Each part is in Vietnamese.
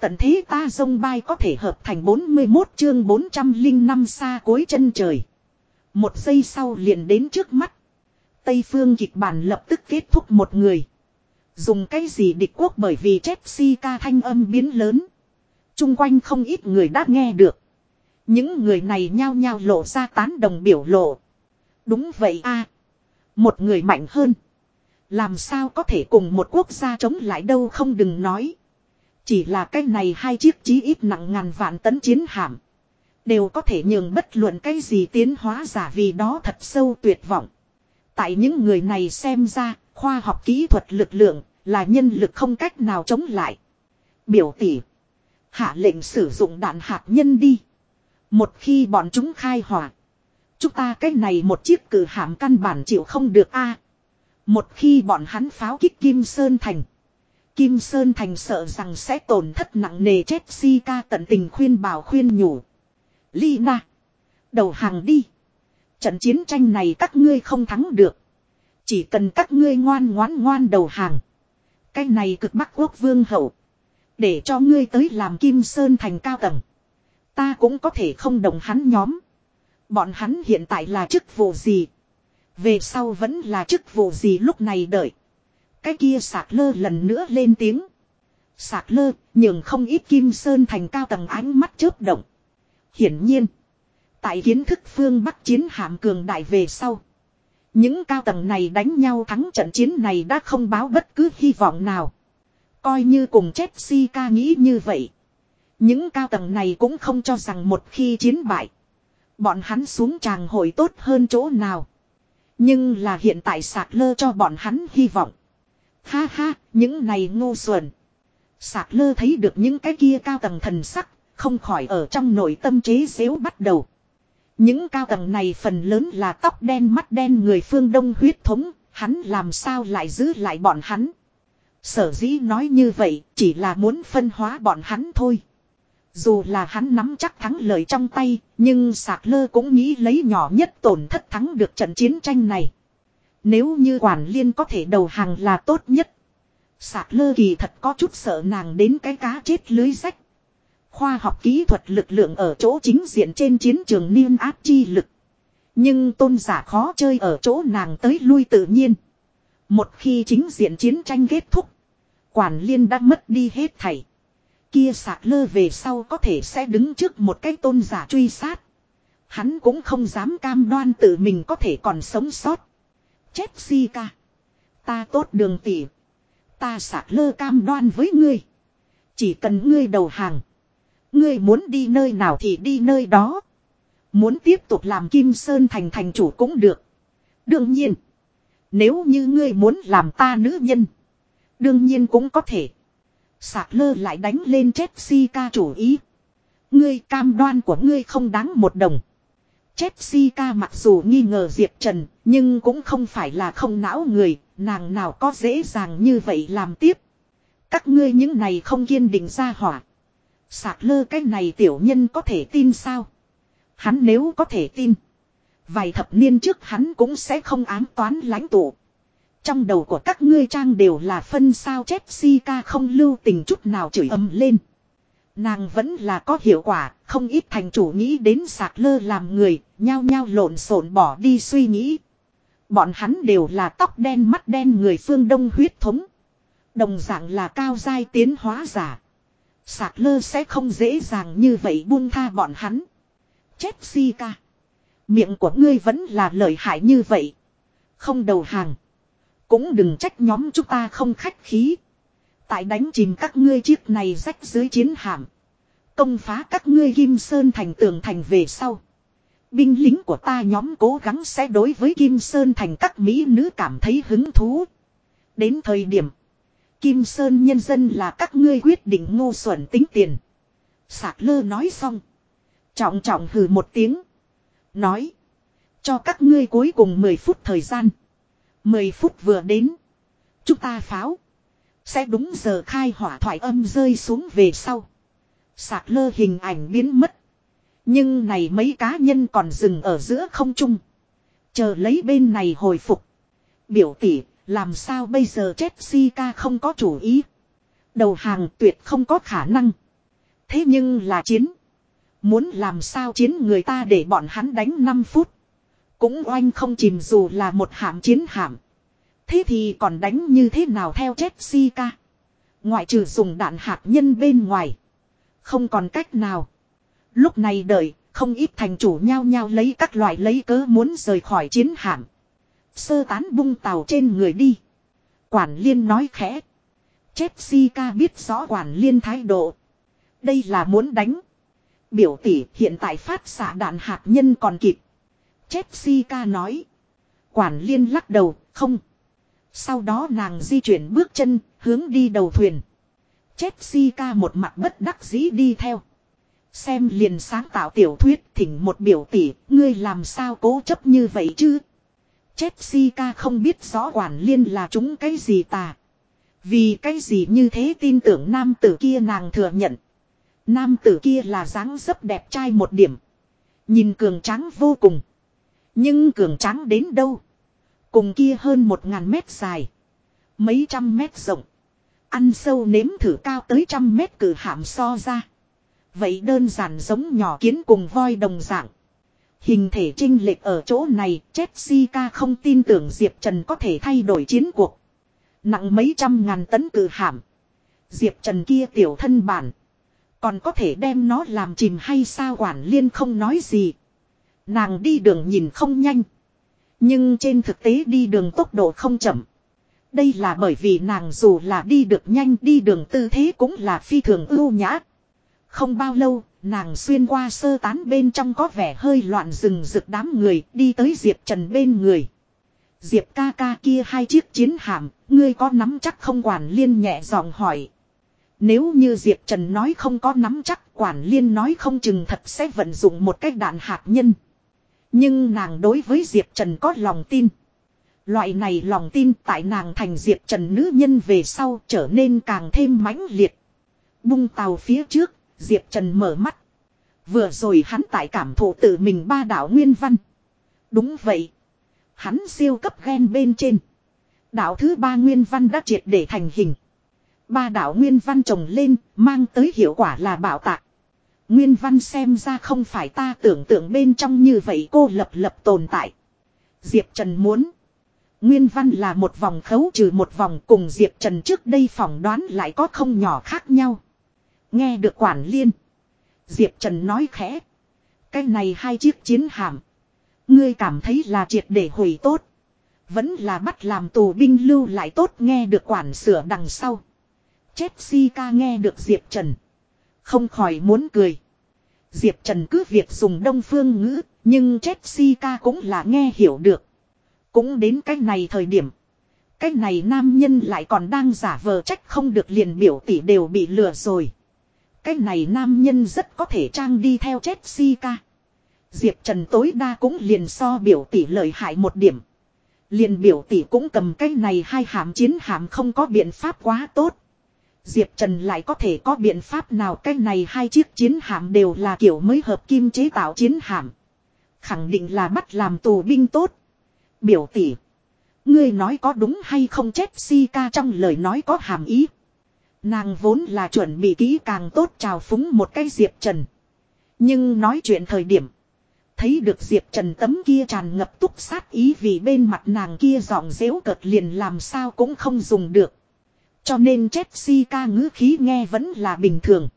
Tận thế ta dông bay có thể hợp thành 41 chương 405 xa cuối chân trời. Một giây sau liền đến trước mắt. Tây phương kịch bản lập tức kết thúc một người. Dùng cái gì địch quốc bởi vì Chelsea ca thanh âm biến lớn. Trung quanh không ít người đã nghe được. Những người này nhao nhao lộ ra tán đồng biểu lộ. Đúng vậy a Một người mạnh hơn. Làm sao có thể cùng một quốc gia chống lại đâu không đừng nói. Chỉ là cái này hai chiếc chí ít nặng ngàn vạn tấn chiến hạm. Đều có thể nhường bất luận cái gì tiến hóa giả vì đó thật sâu tuyệt vọng. Tại những người này xem ra, khoa học kỹ thuật lực lượng là nhân lực không cách nào chống lại. Biểu tỷ. Hạ lệnh sử dụng đạn hạt nhân đi. Một khi bọn chúng khai hỏa. Chúng ta cái này một chiếc cử hạm căn bản chịu không được a. một khi bọn hắn pháo kích Kim Sơn Thành. Kim Sơn Thành sợ rằng sẽ tổn thất nặng nề chết si ca tận tình khuyên bảo khuyên nhủ. Lina. Đầu hàng đi. Trận chiến tranh này các ngươi không thắng được. Chỉ cần các ngươi ngoan ngoãn ngoan đầu hàng. Cái này cực bắc quốc vương hậu. Để cho ngươi tới làm Kim Sơn Thành cao tầng. Ta cũng có thể không đồng hắn nhóm. Bọn hắn hiện tại là chức vụ gì? Về sau vẫn là chức vụ gì lúc này đợi. Cái kia sạc lơ lần nữa lên tiếng. Sạc lơ, nhường không ít kim sơn thành cao tầng ánh mắt chớp động. Hiển nhiên. Tại kiến thức phương Bắc chiến hạm cường đại về sau. Những cao tầng này đánh nhau thắng trận chiến này đã không báo bất cứ hy vọng nào. Coi như cùng Chelsea nghĩ như vậy. Những cao tầng này cũng không cho rằng một khi chiến bại. Bọn hắn xuống tràng hội tốt hơn chỗ nào. Nhưng là hiện tại sạc lơ cho bọn hắn hy vọng. Ha ha, những này ngu xuẩn. Sạc lơ thấy được những cái kia cao tầng thần sắc, không khỏi ở trong nội tâm chế xếu bắt đầu. Những cao tầng này phần lớn là tóc đen mắt đen người phương đông huyết thống, hắn làm sao lại giữ lại bọn hắn. Sở dĩ nói như vậy chỉ là muốn phân hóa bọn hắn thôi. Dù là hắn nắm chắc thắng lợi trong tay, nhưng sạc lơ cũng nghĩ lấy nhỏ nhất tổn thất thắng được trận chiến tranh này. Nếu như quản liên có thể đầu hàng là tốt nhất. Sạc lơ kỳ thật có chút sợ nàng đến cái cá chết lưới rách. Khoa học kỹ thuật lực lượng ở chỗ chính diện trên chiến trường niên áp chi lực. Nhưng tôn giả khó chơi ở chỗ nàng tới lui tự nhiên. Một khi chính diện chiến tranh kết thúc. Quản liên đã mất đi hết thảy. Kia sạc lơ về sau có thể sẽ đứng trước một cái tôn giả truy sát. Hắn cũng không dám cam đoan tự mình có thể còn sống sót. Jessica. Ta tốt đường tỉ. Ta sạc lơ cam đoan với ngươi. Chỉ cần ngươi đầu hàng. Ngươi muốn đi nơi nào thì đi nơi đó. Muốn tiếp tục làm Kim Sơn thành thành chủ cũng được. Đương nhiên. Nếu như ngươi muốn làm ta nữ nhân. Đương nhiên cũng có thể. Sạc lơ lại đánh lên Jessica chủ ý. Ngươi cam đoan của ngươi không đáng một đồng. Jessica mặc dù nghi ngờ Diệp Trần, nhưng cũng không phải là không não người, nàng nào có dễ dàng như vậy làm tiếp. Các ngươi những này không kiên định ra hỏa. Sạc lơ cái này tiểu nhân có thể tin sao? Hắn nếu có thể tin. Vài thập niên trước hắn cũng sẽ không ám toán lãnh tụ. Trong đầu của các ngươi trang đều là phân sao Jessica không lưu tình chút nào chửi ầm lên. Nàng vẫn là có hiệu quả, không ít thành chủ nghĩ đến sạc lơ làm người, nhao nhao lộn xộn bỏ đi suy nghĩ. Bọn hắn đều là tóc đen mắt đen người phương đông huyết thống. Đồng dạng là cao giai tiến hóa giả. Sạc lơ sẽ không dễ dàng như vậy buông tha bọn hắn. Jessica. Miệng của ngươi vẫn là lợi hại như vậy. Không đầu hàng. Cũng đừng trách nhóm chúng ta không khách khí. Tại đánh chìm các ngươi chiếc này rách dưới chiến hạm. Công phá các ngươi Kim Sơn thành tường thành về sau. Binh lính của ta nhóm cố gắng sẽ đối với Kim Sơn thành các mỹ nữ cảm thấy hứng thú. Đến thời điểm. Kim Sơn nhân dân là các ngươi quyết định ngu xuẩn tính tiền. Sạc lơ nói xong. Trọng trọng hừ một tiếng. Nói. Cho các ngươi cuối cùng 10 phút thời gian. 10 phút vừa đến. Chúng ta pháo. Sẽ đúng giờ khai hỏa thoại âm rơi xuống về sau. Sạc lơ hình ảnh biến mất. Nhưng này mấy cá nhân còn dừng ở giữa không trung. Chờ lấy bên này hồi phục. Biểu tỷ, làm sao bây giờ Jessica không có chủ ý. Đầu hàng tuyệt không có khả năng. Thế nhưng là chiến. Muốn làm sao chiến người ta để bọn hắn đánh 5 phút. Cũng oanh không chìm dù là một hạm chiến hạm. Thế thì còn đánh như thế nào theo Jessica? Ngoại trừ dùng đạn hạt nhân bên ngoài. Không còn cách nào. Lúc này đợi, không ít thành chủ nhau nhau lấy các loại lấy cớ muốn rời khỏi chiến hạm. Sơ tán bung tàu trên người đi. Quản liên nói khẽ. Jessica biết rõ quản liên thái độ. Đây là muốn đánh. Biểu tỷ hiện tại phát xạ đạn hạt nhân còn kịp. Jessica nói. Quản liên lắc đầu, không. Sau đó nàng di chuyển bước chân, hướng đi đầu thuyền. Jessica một mặt bất đắc dĩ đi theo. Xem liền sáng tạo tiểu thuyết thỉnh một biểu tỷ, ngươi làm sao cố chấp như vậy chứ? Jessica không biết rõ quản liên là chúng cái gì tà. Vì cái gì như thế tin tưởng nam tử kia nàng thừa nhận. Nam tử kia là dáng dấp đẹp trai một điểm. Nhìn cường tráng vô cùng. Nhưng cường tráng đến đâu? Cùng kia hơn một ngàn mét dài. Mấy trăm mét rộng. Ăn sâu nếm thử cao tới trăm mét cử hạm so ra. Vậy đơn giản giống nhỏ kiến cùng voi đồng dạng. Hình thể trinh lệch ở chỗ này, Jessica không tin tưởng Diệp Trần có thể thay đổi chiến cuộc. Nặng mấy trăm ngàn tấn cử hạm, Diệp Trần kia tiểu thân bản. Còn có thể đem nó làm chìm hay sao quản liên không nói gì. Nàng đi đường nhìn không nhanh. Nhưng trên thực tế đi đường tốc độ không chậm. Đây là bởi vì nàng dù là đi được nhanh đi đường tư thế cũng là phi thường ưu nhã. Không bao lâu, nàng xuyên qua sơ tán bên trong có vẻ hơi loạn rừng rực đám người đi tới Diệp Trần bên người. Diệp ca ca kia hai chiếc chiến hạm, ngươi có nắm chắc không quản liên nhẹ giọng hỏi. Nếu như Diệp Trần nói không có nắm chắc quản liên nói không chừng thật sẽ vận dụng một cách đạn hạt nhân. Nhưng nàng đối với Diệp Trần có lòng tin. Loại này lòng tin tại nàng thành Diệp Trần nữ nhân về sau trở nên càng thêm mãnh liệt. Bung tàu phía trước, Diệp Trần mở mắt. Vừa rồi hắn tại cảm thụ tự mình ba đạo nguyên văn. Đúng vậy. Hắn siêu cấp ghen bên trên. Đạo thứ ba nguyên văn đã triệt để thành hình. Ba đạo nguyên văn trồng lên, mang tới hiệu quả là bảo tạc. Nguyên văn xem ra không phải ta tưởng tượng bên trong như vậy cô lập lập tồn tại. Diệp Trần muốn. Nguyên văn là một vòng khấu trừ một vòng cùng Diệp Trần trước đây phỏng đoán lại có không nhỏ khác nhau. Nghe được quản liên. Diệp Trần nói khẽ. Cái này hai chiếc chiến hạm. Ngươi cảm thấy là triệt để hủy tốt. Vẫn là bắt làm tù binh lưu lại tốt nghe được quản sửa đằng sau. Jessica nghe được Diệp Trần. Không khỏi muốn cười. Diệp Trần cứ việc dùng đông phương ngữ, nhưng Jessica cũng là nghe hiểu được. Cũng đến cái này thời điểm. Cái này nam nhân lại còn đang giả vờ trách không được liền biểu tỷ đều bị lừa rồi. Cái này nam nhân rất có thể trang đi theo Jessica. Diệp Trần tối đa cũng liền so biểu tỷ lợi hại một điểm. Liền biểu tỷ cũng cầm cái này hai hàm chiến hàm không có biện pháp quá tốt. Diệp Trần lại có thể có biện pháp nào cái này hai chiếc chiến hạm đều là kiểu mới hợp kim chế tạo chiến hạm. Khẳng định là bắt làm tù binh tốt. Biểu tỷ. Ngươi nói có đúng hay không chết si ca trong lời nói có hàm ý. Nàng vốn là chuẩn bị kỹ càng tốt chào phúng một cái Diệp Trần. Nhưng nói chuyện thời điểm. Thấy được Diệp Trần tấm kia tràn ngập túc sát ý vì bên mặt nàng kia giọng dễu cợt liền làm sao cũng không dùng được. Cho nên Jessica ngữ khí nghe vẫn là bình thường.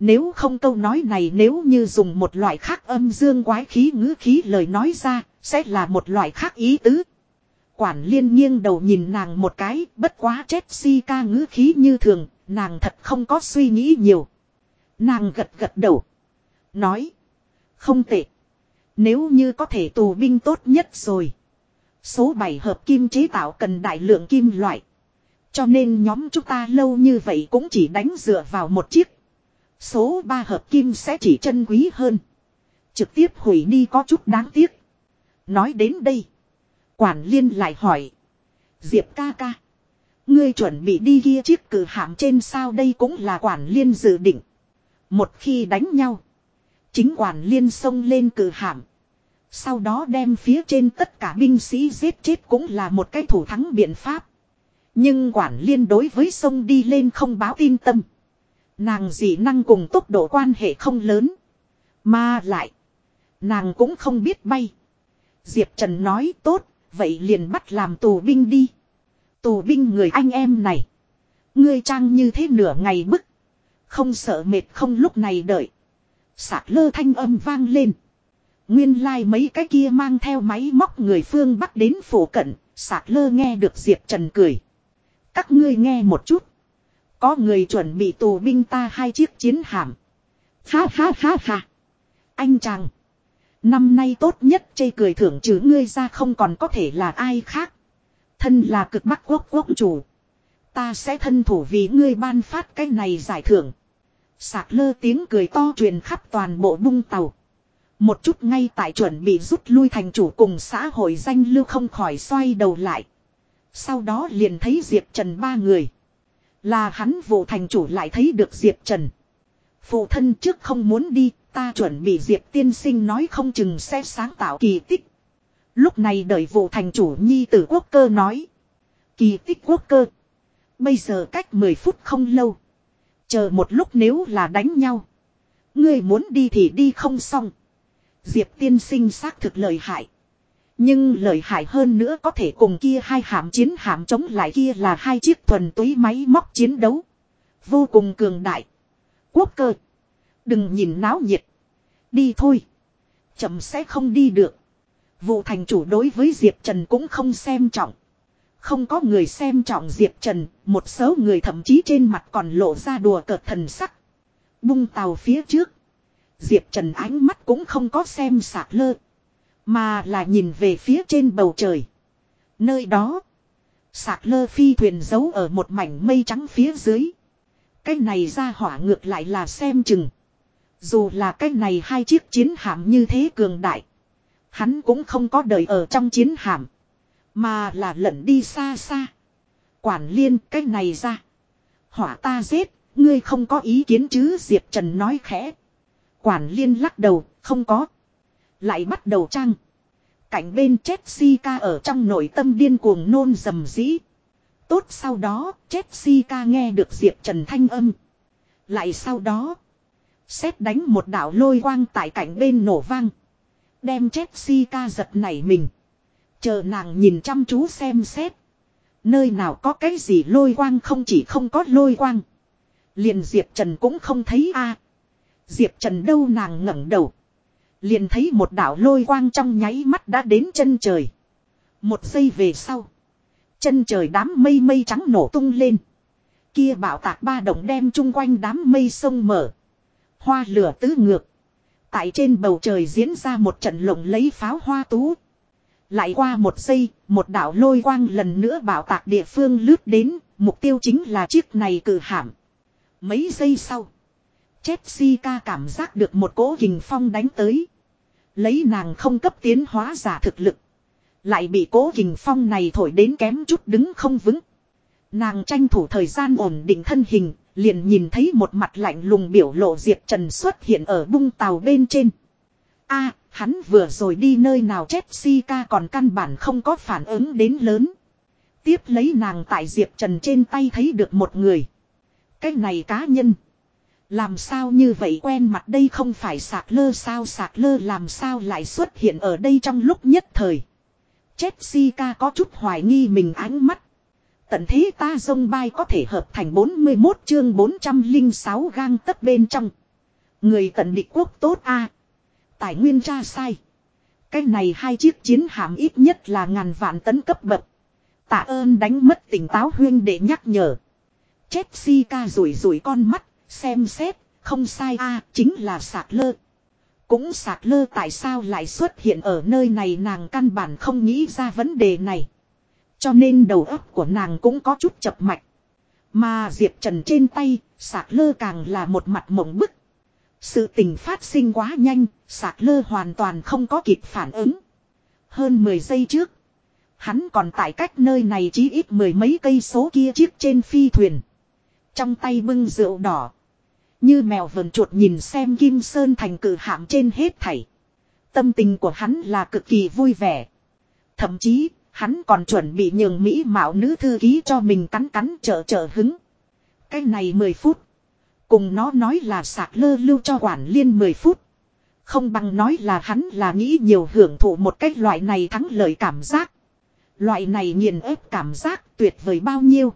Nếu không câu nói này nếu như dùng một loại khác âm dương quái khí ngữ khí lời nói ra, sẽ là một loại khác ý tứ. Quản liên nghiêng đầu nhìn nàng một cái, bất quá Jessica ngữ khí như thường, nàng thật không có suy nghĩ nhiều. Nàng gật gật đầu. Nói. Không tệ. Nếu như có thể tù binh tốt nhất rồi. Số 7 hợp kim chế tạo cần đại lượng kim loại. Cho nên nhóm chúng ta lâu như vậy cũng chỉ đánh dựa vào một chiếc. Số 3 hợp kim sẽ chỉ chân quý hơn. Trực tiếp hủy đi có chút đáng tiếc. Nói đến đây. Quản liên lại hỏi. Diệp ca ca. Ngươi chuẩn bị đi kia chiếc cử hạm trên sao đây cũng là quản liên dự định. Một khi đánh nhau. Chính quản liên xông lên cử hạm. Sau đó đem phía trên tất cả binh sĩ giết chết cũng là một cái thủ thắng biện pháp. Nhưng quản liên đối với sông đi lên không báo tin tâm. Nàng dị năng cùng tốc độ quan hệ không lớn. Mà lại. Nàng cũng không biết bay. Diệp Trần nói tốt, vậy liền bắt làm tù binh đi. Tù binh người anh em này. Ngươi trang như thế nửa ngày bức. Không sợ mệt không lúc này đợi. Sạc lơ thanh âm vang lên. Nguyên lai like mấy cái kia mang theo máy móc người phương bắt đến phủ cận. Sạc lơ nghe được Diệp Trần cười. Các ngươi nghe một chút. Có người chuẩn bị tù binh ta hai chiếc chiến hạm. Ha ha ha ha. Anh chàng. Năm nay tốt nhất chây cười thưởng chứ ngươi ra không còn có thể là ai khác. Thân là cực bắc quốc quốc chủ. Ta sẽ thân thủ vì ngươi ban phát cái này giải thưởng. Sạc lơ tiếng cười to truyền khắp toàn bộ bung tàu. Một chút ngay tại chuẩn bị rút lui thành chủ cùng xã hội danh lưu không khỏi xoay đầu lại. Sau đó liền thấy Diệp Trần ba người. Là hắn vụ thành chủ lại thấy được Diệp Trần. Phụ thân trước không muốn đi, ta chuẩn bị Diệp tiên sinh nói không chừng sẽ sáng tạo kỳ tích. Lúc này đợi vụ thành chủ nhi tử quốc cơ nói. Kỳ tích quốc cơ. Bây giờ cách 10 phút không lâu. Chờ một lúc nếu là đánh nhau. Ngươi muốn đi thì đi không xong. Diệp tiên sinh xác thực lời hại. Nhưng lợi hại hơn nữa có thể cùng kia hai hạm chiến hạm chống lại kia là hai chiếc thuần túy máy móc chiến đấu. Vô cùng cường đại. Quốc cơ. Đừng nhìn náo nhiệt. Đi thôi. Chậm sẽ không đi được. Vụ thành chủ đối với Diệp Trần cũng không xem trọng. Không có người xem trọng Diệp Trần, một số người thậm chí trên mặt còn lộ ra đùa cợt thần sắc. Bung tàu phía trước. Diệp Trần ánh mắt cũng không có xem sạc lơ. Mà là nhìn về phía trên bầu trời. Nơi đó. Sạc lơ phi thuyền giấu ở một mảnh mây trắng phía dưới. Cái này ra hỏa ngược lại là xem chừng. Dù là cái này hai chiếc chiến hạm như thế cường đại. Hắn cũng không có đời ở trong chiến hạm. Mà là lẩn đi xa xa. Quản liên cái này ra. Hỏa ta giết, ngươi không có ý kiến chứ Diệp Trần nói khẽ. Quản liên lắc đầu, không có. Lại bắt đầu trang. Cảnh bên Jessica ở trong nội tâm điên cuồng nôn dầm dĩ. Tốt sau đó, Jessica nghe được Diệp Trần thanh âm. Lại sau đó, xét đánh một đạo lôi quang tại cảnh bên nổ vang. Đem Jessica giật nảy mình. Chờ nàng nhìn chăm chú xem xét. Nơi nào có cái gì lôi quang không chỉ không có lôi quang. Liền Diệp Trần cũng không thấy a. Diệp Trần đâu nàng ngẩng đầu. Liền thấy một đạo lôi quang trong nháy mắt đã đến chân trời. Một giây về sau. Chân trời đám mây mây trắng nổ tung lên. Kia bảo tạc ba động đem chung quanh đám mây sông mở. Hoa lửa tứ ngược. Tại trên bầu trời diễn ra một trận lộng lấy pháo hoa tú. Lại qua một giây, một đạo lôi quang lần nữa bảo tạc địa phương lướt đến, mục tiêu chính là chiếc này cử hạm. Mấy giây sau, Jessica cảm giác được một cỗ hình phong đánh tới. Lấy nàng không cấp tiến hóa giả thực lực. Lại bị cố hình phong này thổi đến kém chút đứng không vững. Nàng tranh thủ thời gian ổn định thân hình, liền nhìn thấy một mặt lạnh lùng biểu lộ Diệp Trần xuất hiện ở bung tàu bên trên. a hắn vừa rồi đi nơi nào Jessica còn căn bản không có phản ứng đến lớn. Tiếp lấy nàng tại Diệp Trần trên tay thấy được một người. Cái này cá nhân. Làm sao như vậy quen mặt đây không phải sạc lơ sao sạc lơ làm sao lại xuất hiện ở đây trong lúc nhất thời. Jessica có chút hoài nghi mình ánh mắt. Tận thế ta dông bay có thể hợp thành 41 chương 406 gang tất bên trong. Người tận địch quốc tốt a Tài nguyên ra sai. Cái này hai chiếc chiến hạm ít nhất là ngàn vạn tấn cấp bậc. Tạ ơn đánh mất tỉnh táo huyên để nhắc nhở. Jessica rủi rủi con mắt, xem xét, không sai a chính là sạc lơ. Cũng sạc lơ tại sao lại xuất hiện ở nơi này nàng căn bản không nghĩ ra vấn đề này. Cho nên đầu óc của nàng cũng có chút chập mạch. Mà Diệp Trần trên tay, sạc lơ càng là một mặt mộng bức. Sự tình phát sinh quá nhanh, sạc lơ hoàn toàn không có kịp phản ứng. Hơn 10 giây trước, hắn còn tại cách nơi này chỉ ít mười mấy cây số kia chiếc trên phi thuyền. Trong tay bưng rượu đỏ. Như mèo vờn chuột nhìn xem Kim Sơn thành cử hạm trên hết thảy. Tâm tình của hắn là cực kỳ vui vẻ. Thậm chí, hắn còn chuẩn bị nhường Mỹ mạo nữ thư ký cho mình cắn cắn trợ trợ hứng. Cái này 10 phút. Cùng nó nói là sạc lơ lưu cho quản liên 10 phút. Không bằng nói là hắn là nghĩ nhiều hưởng thụ một cách loại này thắng lợi cảm giác. Loại này nghiền ép cảm giác tuyệt vời bao nhiêu.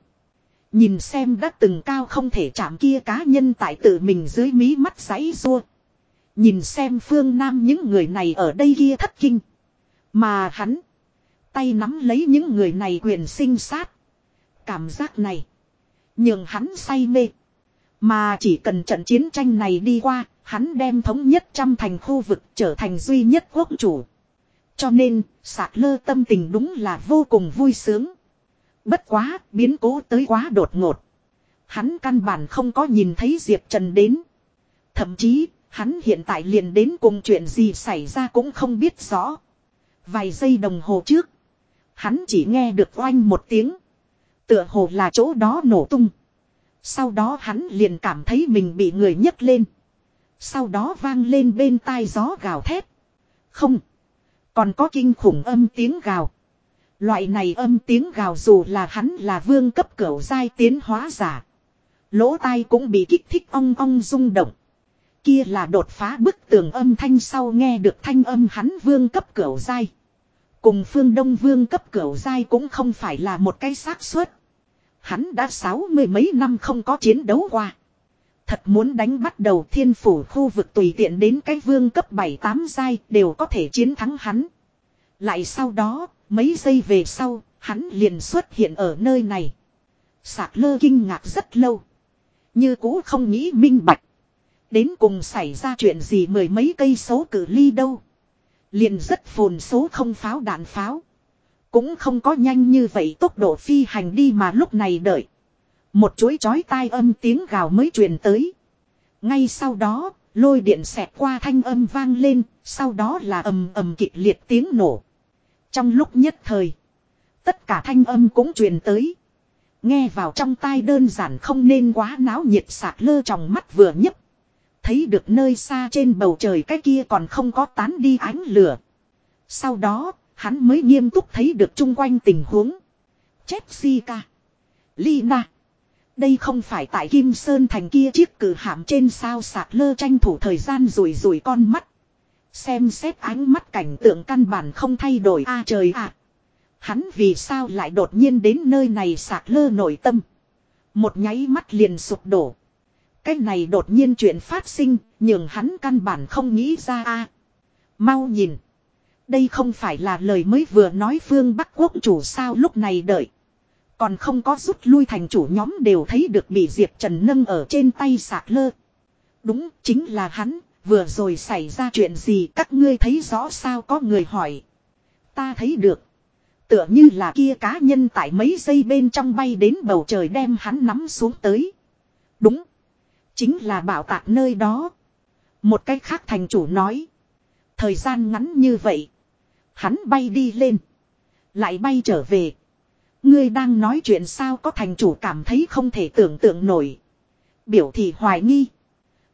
Nhìn xem đã từng cao không thể chạm kia cá nhân tại tự mình dưới mí mắt giấy rua. Nhìn xem phương nam những người này ở đây kia thất kinh. Mà hắn. Tay nắm lấy những người này quyền sinh sát. Cảm giác này. Nhưng hắn say mê. Mà chỉ cần trận chiến tranh này đi qua, hắn đem thống nhất trăm thành khu vực trở thành duy nhất quốc chủ. Cho nên, sạc lơ tâm tình đúng là vô cùng vui sướng. Bất quá, biến cố tới quá đột ngột. Hắn căn bản không có nhìn thấy Diệp Trần đến. Thậm chí, hắn hiện tại liền đến cùng chuyện gì xảy ra cũng không biết rõ. Vài giây đồng hồ trước, hắn chỉ nghe được oanh một tiếng. Tựa hồ là chỗ đó nổ tung. Sau đó hắn liền cảm thấy mình bị người nhấc lên. Sau đó vang lên bên tai gió gào thét. Không. Còn có kinh khủng âm tiếng gào. Loại này âm tiếng gào dù là hắn là vương cấp cửu giai tiến hóa giả. Lỗ tai cũng bị kích thích ong ong rung động. Kia là đột phá bức tường âm thanh sau nghe được thanh âm hắn vương cấp cửu giai. Cùng phương đông vương cấp cửu giai cũng không phải là một cái xác suất. Hắn đã sáu mươi mấy năm không có chiến đấu qua. Thật muốn đánh bắt đầu thiên phủ khu vực tùy tiện đến cái vương cấp 7-8 giai đều có thể chiến thắng hắn. Lại sau đó, mấy giây về sau, hắn liền xuất hiện ở nơi này. Sạc lơ kinh ngạc rất lâu. Như cũ không nghĩ minh bạch. Đến cùng xảy ra chuyện gì mười mấy cây số cử ly đâu. Liền rất phồn số không pháo đạn pháo. Cũng không có nhanh như vậy tốc độ phi hành đi mà lúc này đợi. Một chuỗi chói tai âm tiếng gào mới truyền tới. Ngay sau đó, lôi điện xẹt qua thanh âm vang lên, sau đó là ầm ầm kịch liệt tiếng nổ. Trong lúc nhất thời, tất cả thanh âm cũng truyền tới. Nghe vào trong tai đơn giản không nên quá náo nhiệt sạc lơ trong mắt vừa nhấp. Thấy được nơi xa trên bầu trời cái kia còn không có tán đi ánh lửa. Sau đó, hắn mới nghiêm túc thấy được chung quanh tình huống. Jessica. Lina. Đây không phải tại Kim Sơn thành kia chiếc cử hạm trên sao sạc lơ tranh thủ thời gian rủi rủi con mắt. Xem xét ánh mắt cảnh tượng căn bản không thay đổi a trời ạ. Hắn vì sao lại đột nhiên đến nơi này sạc lơ nội tâm. Một nháy mắt liền sụp đổ. Cái này đột nhiên chuyện phát sinh, nhưng hắn căn bản không nghĩ ra a. Mau nhìn. Đây không phải là lời mới vừa nói phương Bắc quốc chủ sao lúc này đợi. Còn không có rút lui thành chủ nhóm đều thấy được bị Diệp Trần nâng ở trên tay sạc lơ. Đúng, chính là hắn, vừa rồi xảy ra chuyện gì các ngươi thấy rõ sao có người hỏi. Ta thấy được. Tựa như là kia cá nhân tại mấy giây bên trong bay đến bầu trời đem hắn nắm xuống tới. Đúng. Chính là bảo tạc nơi đó. Một cách khác thành chủ nói. Thời gian ngắn như vậy. Hắn bay đi lên. Lại bay trở về. Ngươi đang nói chuyện sao có thành chủ cảm thấy không thể tưởng tượng nổi. Biểu thị hoài nghi.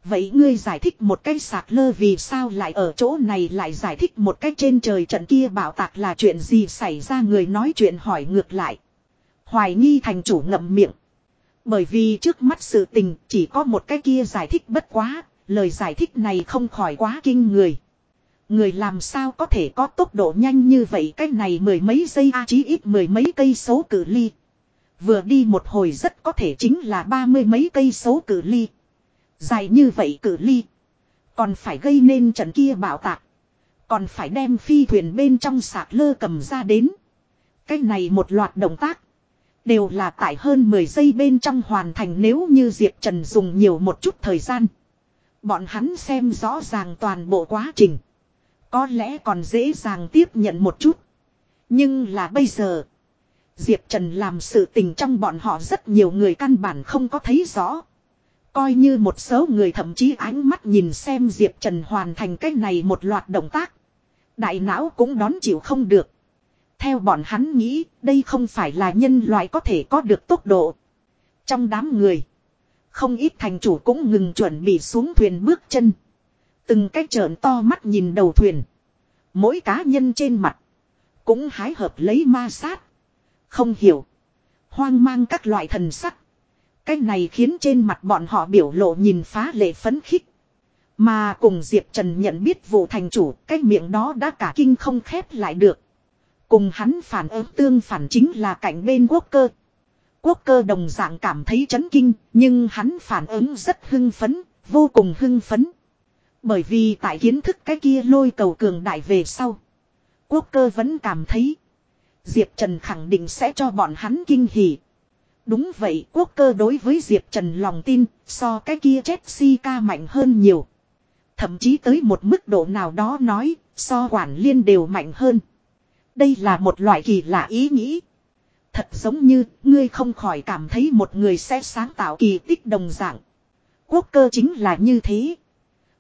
Vậy ngươi giải thích một cái sạc lơ vì sao lại ở chỗ này lại giải thích một cách trên trời trận kia bảo tạc là chuyện gì xảy ra người nói chuyện hỏi ngược lại. Hoài nghi thành chủ ngậm miệng. Bởi vì trước mắt sự tình chỉ có một cái kia giải thích bất quá, lời giải thích này không khỏi quá kinh người. Người làm sao có thể có tốc độ nhanh như vậy cái này mười mấy giây a chí ít mười mấy cây số cử ly. Vừa đi một hồi rất có thể chính là ba mươi mấy cây số cử ly. Dài như vậy cử ly. Còn phải gây nên trận kia bảo tạc. Còn phải đem phi thuyền bên trong sạc lơ cầm ra đến. Cái này một loạt động tác. Đều là tại hơn 10 giây bên trong hoàn thành nếu như Diệp Trần dùng nhiều một chút thời gian. Bọn hắn xem rõ ràng toàn bộ quá trình. Có lẽ còn dễ dàng tiếp nhận một chút. Nhưng là bây giờ. Diệp Trần làm sự tình trong bọn họ rất nhiều người căn bản không có thấy rõ. Coi như một số người thậm chí ánh mắt nhìn xem Diệp Trần hoàn thành cái này một loạt động tác. Đại não cũng đón chịu không được. Theo bọn hắn nghĩ, đây không phải là nhân loại có thể có được tốc độ. Trong đám người, không ít thành chủ cũng ngừng chuẩn bị xuống thuyền bước chân. Từng cái trợn to mắt nhìn đầu thuyền. Mỗi cá nhân trên mặt. Cũng hái hợp lấy ma sát. Không hiểu. Hoang mang các loại thần sắc. Cái này khiến trên mặt bọn họ biểu lộ nhìn phá lệ phấn khích. Mà cùng Diệp Trần nhận biết vụ thành chủ, cái miệng đó đã cả kinh không khép lại được. Cùng hắn phản ứng tương phản chính là cạnh bên quốc cơ. Quốc cơ đồng dạng cảm thấy chấn kinh, nhưng hắn phản ứng rất hưng phấn, vô cùng hưng phấn. Bởi vì tại kiến thức cái kia lôi cầu cường đại về sau. Quốc cơ vẫn cảm thấy. Diệp Trần khẳng định sẽ cho bọn hắn kinh hỉ. Đúng vậy quốc cơ đối với Diệp Trần lòng tin so cái kia Jessica mạnh hơn nhiều. Thậm chí tới một mức độ nào đó nói so quản liên đều mạnh hơn. Đây là một loại kỳ lạ ý nghĩ. Thật giống như ngươi không khỏi cảm thấy một người sẽ sáng tạo kỳ tích đồng dạng. Quốc cơ chính là như thế.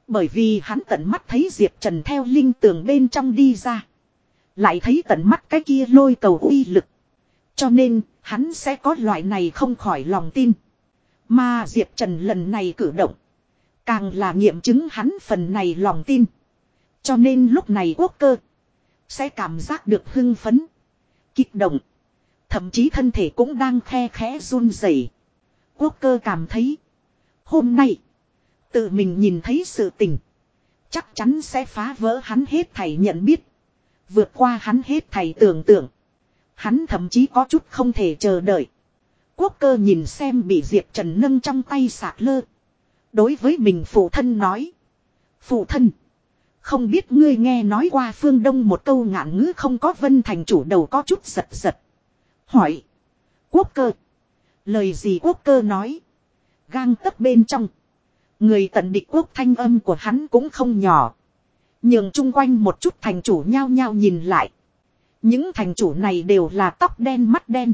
Bởi vì hắn tận mắt thấy Diệp Trần theo linh tường bên trong đi ra. Lại thấy tận mắt cái kia lôi cầu uy lực. Cho nên, hắn sẽ có loại này không khỏi lòng tin. Mà Diệp Trần lần này cử động. Càng là nghiệm chứng hắn phần này lòng tin. Cho nên lúc này quốc cơ. Sẽ cảm giác được hưng phấn. Kích động. Thậm chí thân thể cũng đang khe khẽ run rẩy. Quốc cơ cảm thấy. Hôm nay. Tự mình nhìn thấy sự tình. Chắc chắn sẽ phá vỡ hắn hết thảy nhận biết. Vượt qua hắn hết thảy tưởng tượng. Hắn thậm chí có chút không thể chờ đợi. Quốc cơ nhìn xem bị Diệp Trần nâng trong tay sạc lơ. Đối với mình phụ thân nói. Phụ thân. Không biết ngươi nghe nói qua phương đông một câu ngạn ngữ không có vân thành chủ đầu có chút giật giật. Hỏi. Quốc cơ. Lời gì quốc cơ nói. Gang tấp bên trong. Người tận địch quốc thanh âm của hắn cũng không nhỏ. Nhưng chung quanh một chút thành chủ nhao nhao nhìn lại. Những thành chủ này đều là tóc đen mắt đen.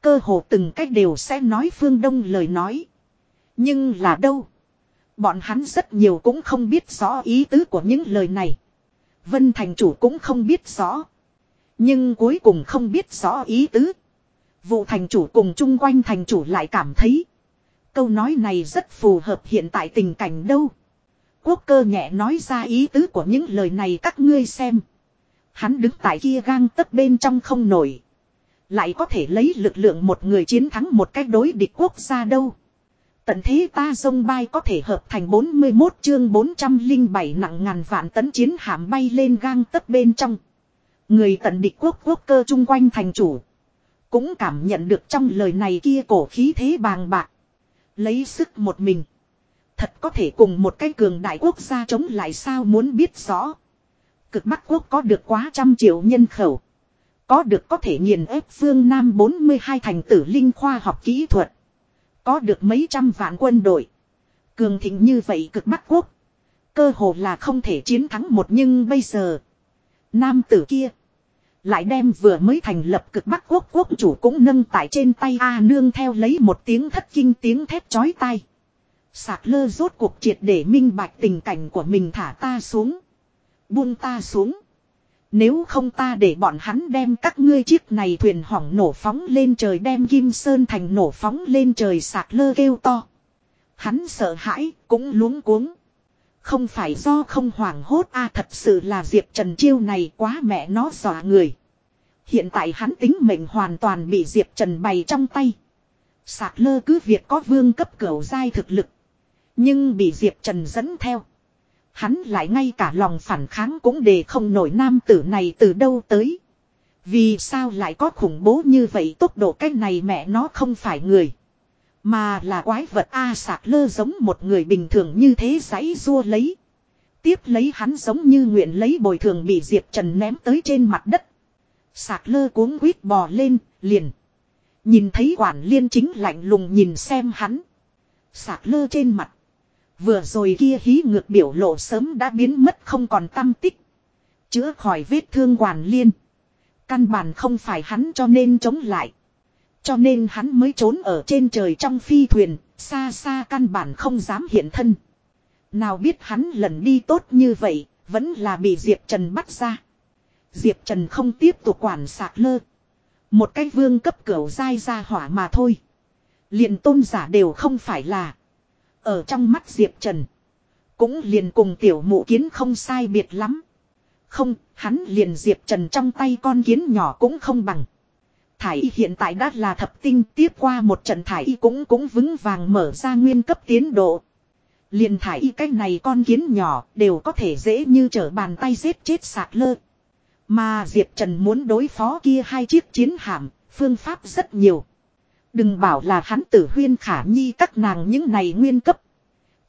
Cơ hồ từng cách đều sẽ nói phương đông lời nói. Nhưng là đâu? Bọn hắn rất nhiều cũng không biết rõ ý tứ của những lời này. Vân thành chủ cũng không biết rõ. Nhưng cuối cùng không biết rõ ý tứ. Vụ thành chủ cùng chung quanh thành chủ lại cảm thấy. Câu nói này rất phù hợp hiện tại tình cảnh đâu. Quốc cơ nhẹ nói ra ý tứ của những lời này các ngươi xem. Hắn đứng tại kia gang tấc bên trong không nổi. Lại có thể lấy lực lượng một người chiến thắng một cách đối địch quốc gia đâu. Tận thế ta sông bay có thể hợp thành 41 chương 407 nặng ngàn vạn tấn chiến hạm bay lên gang tấc bên trong. Người tận địch quốc quốc cơ chung quanh thành chủ. Cũng cảm nhận được trong lời này kia cổ khí thế bàng bạc. Lấy sức một mình. Thật có thể cùng một cái cường đại quốc gia chống lại sao muốn biết rõ. Cực Bắc Quốc có được quá trăm triệu nhân khẩu. Có được có thể nghiền ép phương Nam 42 thành tử linh khoa học kỹ thuật. Có được mấy trăm vạn quân đội. Cường thịnh như vậy cực Bắc Quốc. Cơ hồ là không thể chiến thắng một nhưng bây giờ. Nam tử kia. Lại đem vừa mới thành lập cực Bắc Quốc quốc chủ cũng nâng tại trên tay A nương theo lấy một tiếng thất kinh tiếng thét chói tai. Sạc lơ rốt cuộc triệt để minh bạch tình cảnh của mình thả ta xuống. Buông ta xuống. Nếu không ta để bọn hắn đem các ngươi chiếc này thuyền hỏng nổ phóng lên trời đem Kim Sơn thành nổ phóng lên trời sạc lơ kêu to. Hắn sợ hãi, cũng luống cuống. Không phải do không hoảng hốt a thật sự là Diệp Trần chiêu này quá mẹ nó dọa người. Hiện tại hắn tính mệnh hoàn toàn bị Diệp Trần bày trong tay. Sạc lơ cứ việc có vương cấp cửu giai thực lực. Nhưng bị Diệp Trần dẫn theo. Hắn lại ngay cả lòng phản kháng cũng để không nổi nam tử này từ đâu tới. Vì sao lại có khủng bố như vậy tốc độ cách này mẹ nó không phải người. Mà là quái vật A sạc lơ giống một người bình thường như thế giấy rua lấy. Tiếp lấy hắn giống như nguyện lấy bồi thường bị Diệp Trần ném tới trên mặt đất. Sạc lơ cuống quýt bò lên, liền. Nhìn thấy quản liên chính lạnh lùng nhìn xem hắn. Sạc lơ trên mặt. Vừa rồi kia hí ngược biểu lộ sớm đã biến mất không còn tâm tích. Chữa khỏi vết thương hoàn liên. Căn bản không phải hắn cho nên chống lại. Cho nên hắn mới trốn ở trên trời trong phi thuyền, xa xa căn bản không dám hiện thân. Nào biết hắn lần đi tốt như vậy, vẫn là bị Diệp Trần bắt ra. Diệp Trần không tiếp tục quản sạc lơ. Một cái vương cấp cửu dai ra hỏa mà thôi. liền tôn giả đều không phải là. Ở trong mắt Diệp Trần. Cũng liền cùng tiểu mụ kiến không sai biệt lắm. Không, hắn liền Diệp Trần trong tay con kiến nhỏ cũng không bằng. Thải y hiện tại đã là thập tinh tiếp qua một trận thải y cũng cũng vững vàng mở ra nguyên cấp tiến độ. Liền thải y cách này con kiến nhỏ đều có thể dễ như trở bàn tay giết chết sạc lơ. Mà Diệp Trần muốn đối phó kia hai chiếc chiến hạm, phương pháp rất nhiều. Đừng bảo là hắn tử huyên khả nhi các nàng những này nguyên cấp.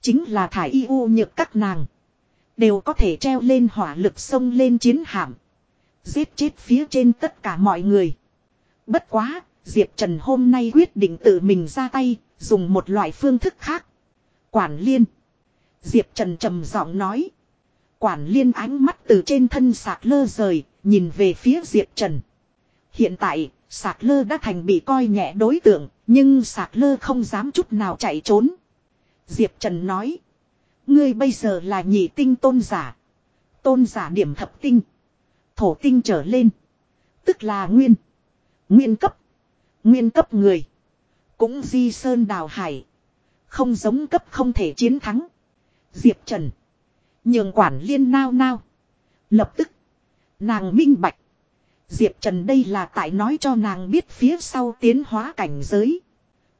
Chính là thải y u nhược các nàng. Đều có thể treo lên hỏa lực sông lên chiến hạm. Giết chết phía trên tất cả mọi người. Bất quá, Diệp Trần hôm nay quyết định tự mình ra tay, dùng một loại phương thức khác. Quản liên. Diệp Trần trầm giọng nói. Quản liên ánh mắt từ trên thân sạc lơ rời, nhìn về phía Diệp Trần. Hiện tại, sạc lơ đã thành bị coi nhẹ đối tượng, nhưng sạc lơ không dám chút nào chạy trốn. Diệp Trần nói. Ngươi bây giờ là nhị tinh tôn giả. Tôn giả điểm thập tinh. Thổ tinh trở lên. Tức là nguyên. Nguyên cấp. Nguyên cấp người. Cũng di sơn đào hải. Không giống cấp không thể chiến thắng. Diệp Trần. Nhường quản liên nao nao. Lập tức. Nàng minh bạch. Diệp Trần đây là tại nói cho nàng biết phía sau tiến hóa cảnh giới.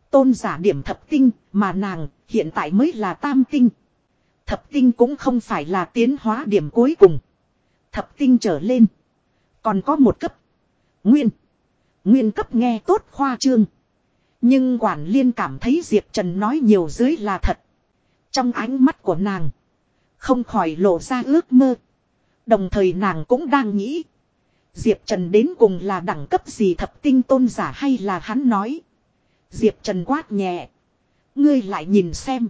Tôn giả điểm thập tinh, mà nàng hiện tại mới là tam tinh. Thập tinh cũng không phải là tiến hóa điểm cuối cùng. Thập tinh trở lên. Còn có một cấp. Nguyên. Nguyên cấp nghe tốt khoa trương. Nhưng quản liên cảm thấy Diệp Trần nói nhiều dưới là thật. Trong ánh mắt của nàng. Không khỏi lộ ra ước mơ. Đồng thời nàng cũng đang nghĩ. Diệp Trần đến cùng là đẳng cấp gì thập tinh tôn giả hay là hắn nói. Diệp Trần quát nhẹ. Ngươi lại nhìn xem.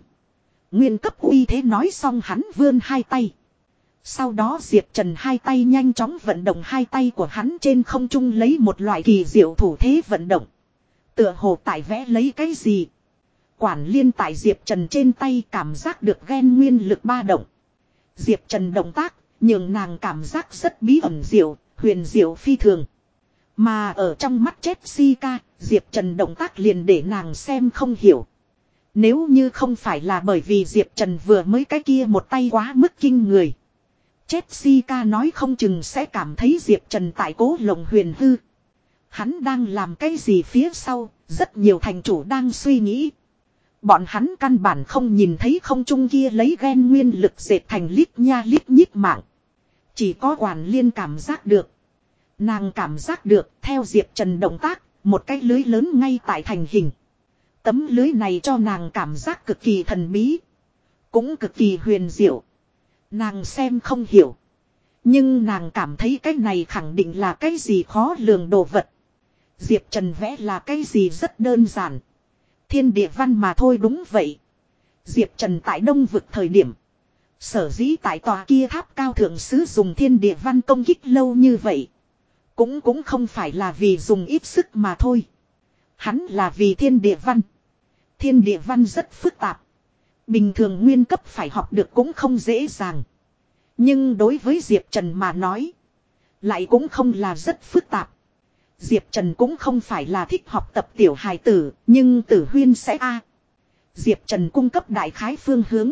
Nguyên cấp uy thế nói xong hắn vươn hai tay. Sau đó Diệp Trần hai tay nhanh chóng vận động hai tay của hắn trên không trung lấy một loại kỳ diệu thủ thế vận động. Tựa hồ tại vẽ lấy cái gì. Quản liên tại Diệp Trần trên tay cảm giác được ghen nguyên lực ba động. Diệp Trần động tác, nhường nàng cảm giác rất bí ẩn diệu, huyền diệu phi thường. Mà ở trong mắt Jessica, Diệp Trần động tác liền để nàng xem không hiểu. Nếu như không phải là bởi vì Diệp Trần vừa mới cái kia một tay quá mức kinh người. Jessica nói không chừng sẽ cảm thấy Diệp Trần tại cố lồng huyền hư. Hắn đang làm cái gì phía sau, rất nhiều thành chủ đang suy nghĩ. Bọn hắn căn bản không nhìn thấy không trung kia lấy ghen nguyên lực dệt thành lít nha lít nhít mạng. Chỉ có quản liên cảm giác được. Nàng cảm giác được theo Diệp Trần động tác, một cái lưới lớn ngay tại thành hình. Tấm lưới này cho nàng cảm giác cực kỳ thần bí. Cũng cực kỳ huyền diệu. Nàng xem không hiểu. Nhưng nàng cảm thấy cái này khẳng định là cái gì khó lường đồ vật. Diệp Trần vẽ là cái gì rất đơn giản. Thiên địa văn mà thôi đúng vậy. Diệp Trần tại đông vực thời điểm. Sở dĩ tại tòa kia tháp cao thượng sứ dùng thiên địa văn công kích lâu như vậy. Cũng cũng không phải là vì dùng ít sức mà thôi. Hắn là vì thiên địa văn. Thiên địa văn rất phức tạp. Bình thường nguyên cấp phải học được cũng không dễ dàng. Nhưng đối với Diệp Trần mà nói. Lại cũng không là rất phức tạp. Diệp Trần cũng không phải là thích học tập tiểu hài tử. Nhưng tử huyên sẽ a Diệp Trần cung cấp đại khái phương hướng.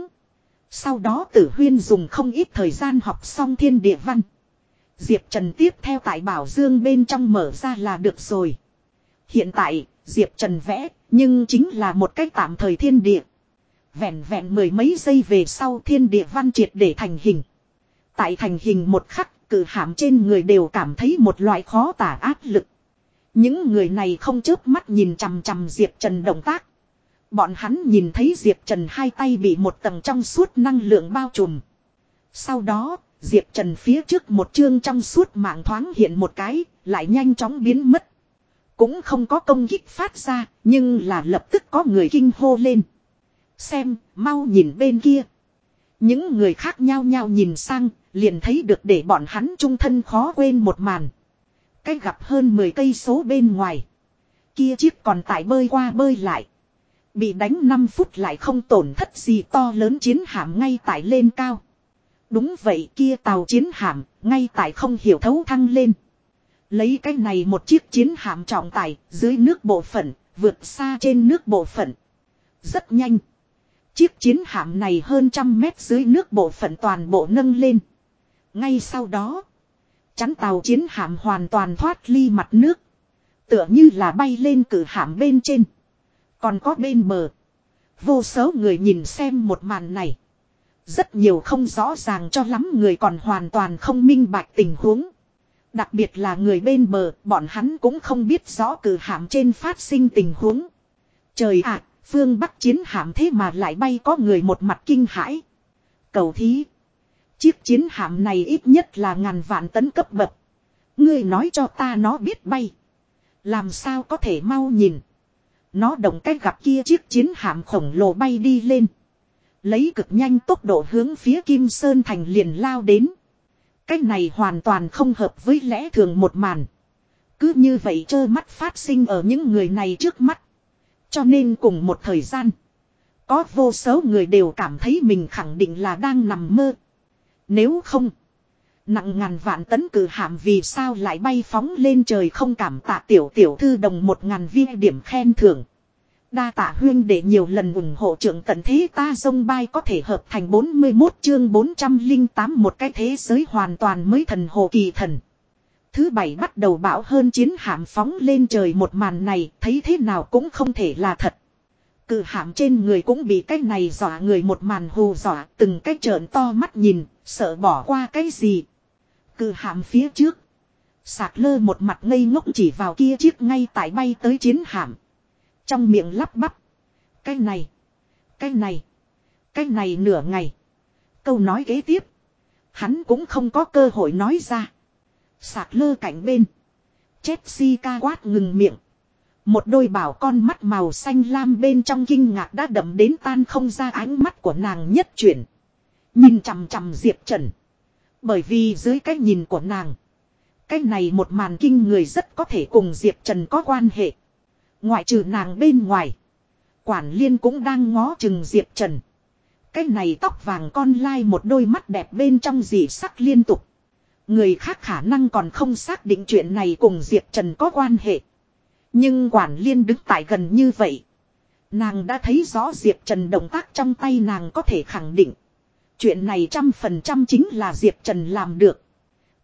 Sau đó tử huyên dùng không ít thời gian học xong thiên địa văn. Diệp Trần tiếp theo tại Bảo Dương bên trong mở ra là được rồi. Hiện tại, Diệp Trần vẽ, nhưng chính là một cách tạm thời thiên địa. Vẹn vẹn mười mấy giây về sau thiên địa văn triệt để thành hình. Tại thành hình một khắc, cử hàm trên người đều cảm thấy một loại khó tả áp lực. Những người này không chớp mắt nhìn chằm chằm Diệp Trần động tác. Bọn hắn nhìn thấy Diệp Trần hai tay bị một tầng trong suốt năng lượng bao trùm. Sau đó, Diệp Trần phía trước một chương trong suốt mạng thoáng hiện một cái, lại nhanh chóng biến mất. Cũng không có công kích phát ra, nhưng là lập tức có người kinh hô lên. Xem, mau nhìn bên kia. Những người khác nhau nhau nhìn sang, liền thấy được để bọn hắn trung thân khó quên một màn. Cách gặp hơn 10 cây số bên ngoài. Kia chiếc còn tại bơi qua bơi lại. Bị đánh 5 phút lại không tổn thất gì to lớn chiến hạm ngay tại lên cao. Đúng vậy kia tàu chiến hạm, ngay tại không hiểu thấu thăng lên. Lấy cái này một chiếc chiến hạm trọng tải, dưới nước bộ phận, vượt xa trên nước bộ phận. Rất nhanh. Chiếc chiến hạm này hơn trăm mét dưới nước bộ phận toàn bộ nâng lên. Ngay sau đó, chắn tàu chiến hạm hoàn toàn thoát ly mặt nước. Tựa như là bay lên cử hạm bên trên. Còn có bên bờ. Vô số người nhìn xem một màn này. Rất nhiều không rõ ràng cho lắm người còn hoàn toàn không minh bạch tình huống. Đặc biệt là người bên bờ, bọn hắn cũng không biết rõ cử hạm trên phát sinh tình huống. Trời ạ, phương Bắc chiến hạm thế mà lại bay có người một mặt kinh hãi. Cầu thí. Chiếc chiến hạm này ít nhất là ngàn vạn tấn cấp bậc. Ngươi nói cho ta nó biết bay. Làm sao có thể mau nhìn. Nó động cách gặp kia chiếc chiến hạm khổng lồ bay đi lên. Lấy cực nhanh tốc độ hướng phía Kim Sơn Thành liền lao đến. Cách này hoàn toàn không hợp với lẽ thường một màn. Cứ như vậy trơ mắt phát sinh ở những người này trước mắt. Cho nên cùng một thời gian. Có vô số người đều cảm thấy mình khẳng định là đang nằm mơ. Nếu không. Nặng ngàn vạn tấn cử hạm vì sao lại bay phóng lên trời không cảm tạ tiểu tiểu thư đồng một ngàn viên điểm khen thưởng. Đa tạ huyên để nhiều lần ủng hộ trưởng tận thế ta dông bay có thể hợp thành 41 chương 408 một cái thế giới hoàn toàn mới thần hồ kỳ thần. Thứ bảy bắt đầu bão hơn chiến hạm phóng lên trời một màn này thấy thế nào cũng không thể là thật. Cự hạm trên người cũng bị cái này dọa người một màn hù dọa từng cái trợn to mắt nhìn, sợ bỏ qua cái gì. Cự hạm phía trước. Sạc lơ một mặt ngây ngốc chỉ vào kia chiếc ngay tại bay tới chiến hạm. Trong miệng lắp bắp. Cái này. Cái này. Cái này nửa ngày. Câu nói kế tiếp. Hắn cũng không có cơ hội nói ra. Sạc lơ cạnh bên. Jessica quát ngừng miệng. Một đôi bảo con mắt màu xanh lam bên trong kinh ngạc đã đậm đến tan không ra ánh mắt của nàng nhất chuyển. Nhìn chằm chằm Diệp Trần. Bởi vì dưới cái nhìn của nàng. Cái này một màn kinh người rất có thể cùng Diệp Trần có quan hệ. Ngoại trừ nàng bên ngoài. Quản liên cũng đang ngó chừng Diệp Trần. Cái này tóc vàng con lai một đôi mắt đẹp bên trong dị sắc liên tục. Người khác khả năng còn không xác định chuyện này cùng Diệp Trần có quan hệ. Nhưng quản liên đứng tại gần như vậy. Nàng đã thấy rõ Diệp Trần động tác trong tay nàng có thể khẳng định. Chuyện này trăm phần trăm chính là Diệp Trần làm được.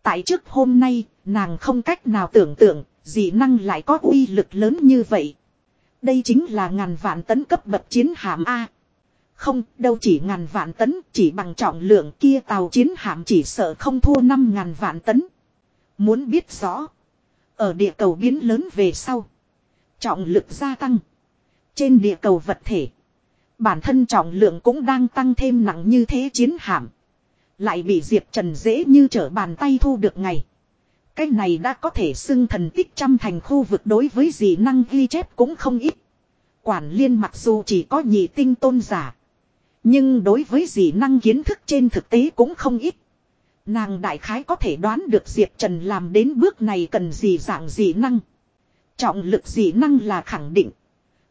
Tại trước hôm nay, nàng không cách nào tưởng tượng, dị năng lại có uy lực lớn như vậy. Đây chính là ngàn vạn tấn cấp bậc chiến hạm A. Không, đâu chỉ ngàn vạn tấn, chỉ bằng trọng lượng kia tàu chiến hạm chỉ sợ không thua năm ngàn vạn tấn. Muốn biết rõ, ở địa cầu biến lớn về sau, trọng lực gia tăng. Trên địa cầu vật thể, bản thân trọng lượng cũng đang tăng thêm nặng như thế chiến hạm. Lại bị Diệp Trần dễ như trở bàn tay thu được ngày. Cái này đã có thể xưng thần tích trăm thành khu vực đối với dị năng ghi chép cũng không ít. Quản liên mặc dù chỉ có nhị tinh tôn giả. Nhưng đối với dị năng kiến thức trên thực tế cũng không ít. Nàng đại khái có thể đoán được Diệp Trần làm đến bước này cần gì dạng dị năng. Trọng lực dị năng là khẳng định.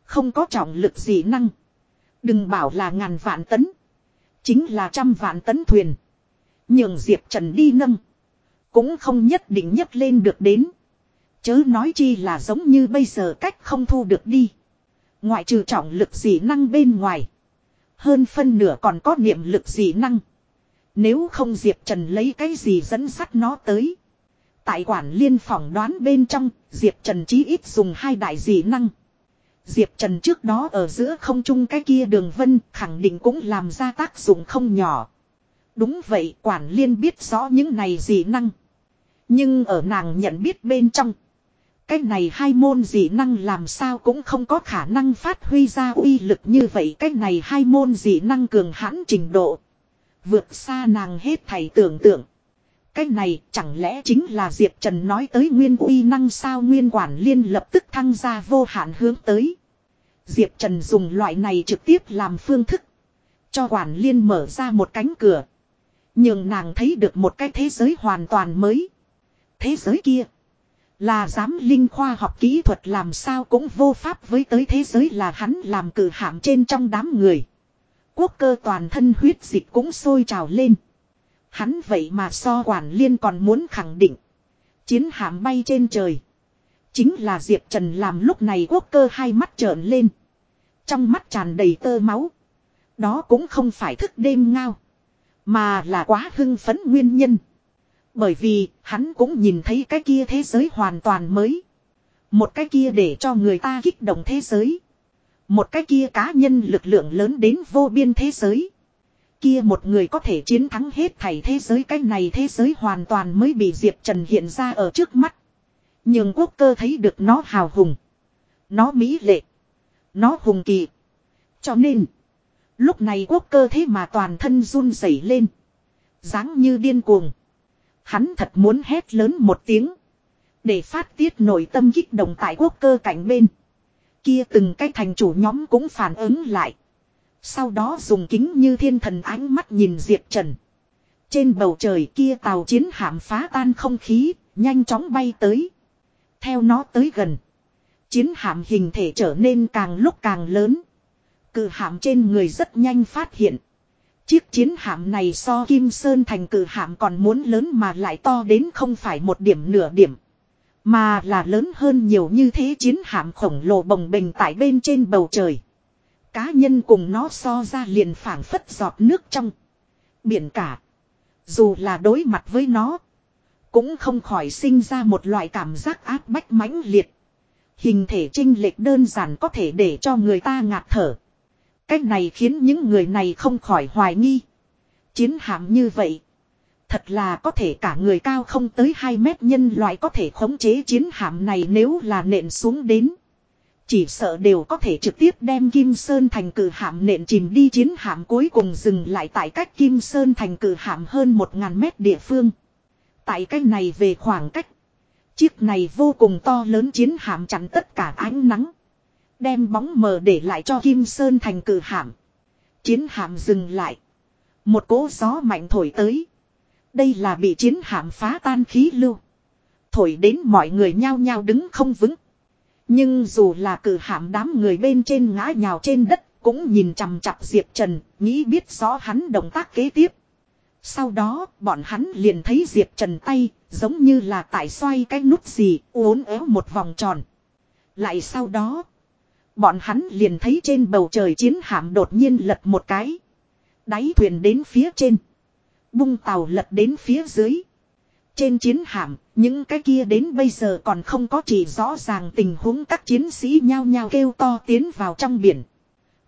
Không có trọng lực dị năng. Đừng bảo là ngàn vạn tấn. Chính là trăm vạn tấn thuyền. Nhường Diệp Trần đi nâng. Cũng không nhất định nhấc lên được đến. Chớ nói chi là giống như bây giờ cách không thu được đi. Ngoại trừ trọng lực dị năng bên ngoài. Hơn phân nửa còn có niệm lực dị năng. Nếu không Diệp Trần lấy cái gì dẫn sắt nó tới. Tại quản liên phòng đoán bên trong, Diệp Trần chí ít dùng hai đại dị năng. Diệp Trần trước đó ở giữa không trung cái kia đường vân khẳng định cũng làm ra tác dụng không nhỏ. Đúng vậy, quản liên biết rõ những này dị năng. Nhưng ở nàng nhận biết bên trong. Cái này hai môn dị năng làm sao cũng không có khả năng phát huy ra uy lực như vậy. Cái này hai môn dị năng cường hãn trình độ. Vượt xa nàng hết thầy tưởng tượng. Cái này chẳng lẽ chính là Diệp Trần nói tới nguyên uy năng sao nguyên quản liên lập tức thăng ra vô hạn hướng tới. Diệp Trần dùng loại này trực tiếp làm phương thức. Cho quản liên mở ra một cánh cửa. Nhưng nàng thấy được một cái thế giới hoàn toàn mới. Thế giới kia. Là dám linh khoa học kỹ thuật làm sao cũng vô pháp với tới thế giới là hắn làm cử hạm trên trong đám người. Quốc cơ toàn thân huyết dịch cũng sôi trào lên. Hắn vậy mà so quản liên còn muốn khẳng định. Chiến hạm bay trên trời. Chính là Diệp Trần làm lúc này quốc cơ hai mắt trợn lên. Trong mắt tràn đầy tơ máu. Đó cũng không phải thức đêm ngao. Mà là quá hưng phấn nguyên nhân. Bởi vì hắn cũng nhìn thấy cái kia thế giới hoàn toàn mới. Một cái kia để cho người ta kích động thế giới. Một cái kia cá nhân lực lượng lớn đến vô biên thế giới. Kia một người có thể chiến thắng hết thảy thế giới, cái này thế giới hoàn toàn mới bị Diệp Trần hiện ra ở trước mắt. Nhưng quốc cơ thấy được nó hào hùng. Nó mỹ lệ. Nó hùng kỳ. Cho nên. Lúc này quốc cơ thế mà toàn thân run rẩy lên. dáng như điên cuồng. Hắn thật muốn hét lớn một tiếng. Để phát tiết nội tâm kích động tại quốc cơ cạnh bên. Kia từng cái thành chủ nhóm cũng phản ứng lại. Sau đó dùng kính như thiên thần ánh mắt nhìn Diệp Trần. Trên bầu trời kia tàu chiến hạm phá tan không khí, nhanh chóng bay tới. Theo nó tới gần. Chiến hạm hình thể trở nên càng lúc càng lớn. Cự hạm trên người rất nhanh phát hiện. Chiếc chiến hạm này so Kim Sơn thành cự hạm còn muốn lớn mà lại to đến không phải một điểm nửa điểm. Mà là lớn hơn nhiều như thế chiến hạm khổng lồ bồng bềnh tại bên trên bầu trời. Cá nhân cùng nó so ra liền phảng phất giọt nước trong. Biển cả. Dù là đối mặt với nó. Cũng không khỏi sinh ra một loại cảm giác áp bách mãnh liệt. Hình thể trinh lệch đơn giản có thể để cho người ta ngạt thở. Cách này khiến những người này không khỏi hoài nghi. Chiến hạm như vậy. Thật là có thể cả người cao không tới 2 mét nhân loại có thể khống chế chiến hạm này nếu là nện xuống đến. Chỉ sợ đều có thể trực tiếp đem Kim Sơn thành cử hạm nện chìm đi chiến hạm cuối cùng dừng lại tại cách Kim Sơn thành cử hạm hơn 1.000 mét địa phương. Tại cách này về khoảng cách. Chiếc này vô cùng to lớn chiến hạm chắn tất cả ánh nắng. Đem bóng mờ để lại cho Kim Sơn thành cử hạm. Chiến hạm dừng lại. Một cỗ gió mạnh thổi tới. Đây là bị chiến hạm phá tan khí lưu. Thổi đến mọi người nhao nhao đứng không vững. Nhưng dù là cử hạm đám người bên trên ngã nhào trên đất, cũng nhìn chằm chặp Diệp Trần, nghĩ biết rõ hắn động tác kế tiếp. Sau đó, bọn hắn liền thấy Diệp Trần tay, giống như là tại xoay cái nút gì, uốn éo một vòng tròn. Lại sau đó, bọn hắn liền thấy trên bầu trời chiến hạm đột nhiên lật một cái. Đáy thuyền đến phía trên. Bung tàu lật đến phía dưới. Trên chiến hạm, những cái kia đến bây giờ còn không có chỉ rõ ràng tình huống các chiến sĩ nhao nhao kêu to tiến vào trong biển.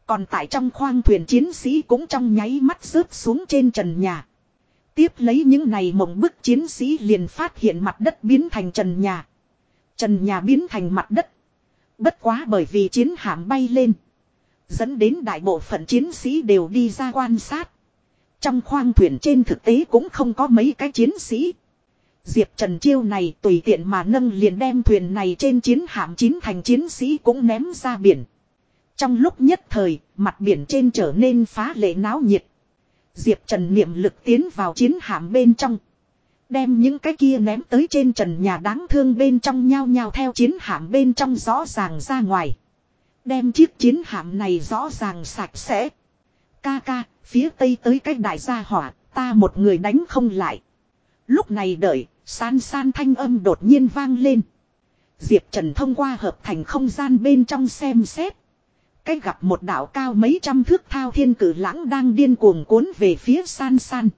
Còn tại trong khoang thuyền chiến sĩ cũng trong nháy mắt rớt xuống trên trần nhà. Tiếp lấy những này mộng bức chiến sĩ liền phát hiện mặt đất biến thành trần nhà. Trần nhà biến thành mặt đất. Bất quá bởi vì chiến hạm bay lên. Dẫn đến đại bộ phận chiến sĩ đều đi ra quan sát. Trong khoang thuyền trên thực tế cũng không có mấy cái chiến sĩ. Diệp Trần chiêu này tùy tiện mà nâng liền đem thuyền này trên chiến hạm chín thành chiến sĩ cũng ném ra biển. Trong lúc nhất thời, mặt biển trên trở nên phá lệ náo nhiệt. Diệp Trần niệm lực tiến vào chiến hạm bên trong. Đem những cái kia ném tới trên trần nhà đáng thương bên trong nhao nhao theo chiến hạm bên trong rõ ràng ra ngoài. Đem chiếc chiến hạm này rõ ràng sạch sẽ. Ca ca, phía tây tới cách đại gia hỏa, ta một người đánh không lại. Lúc này đợi, san san thanh âm đột nhiên vang lên. Diệp Trần thông qua hợp thành không gian bên trong xem xét. Cách gặp một đảo cao mấy trăm thước thao thiên cử lãng đang điên cuồng cuốn về phía san san.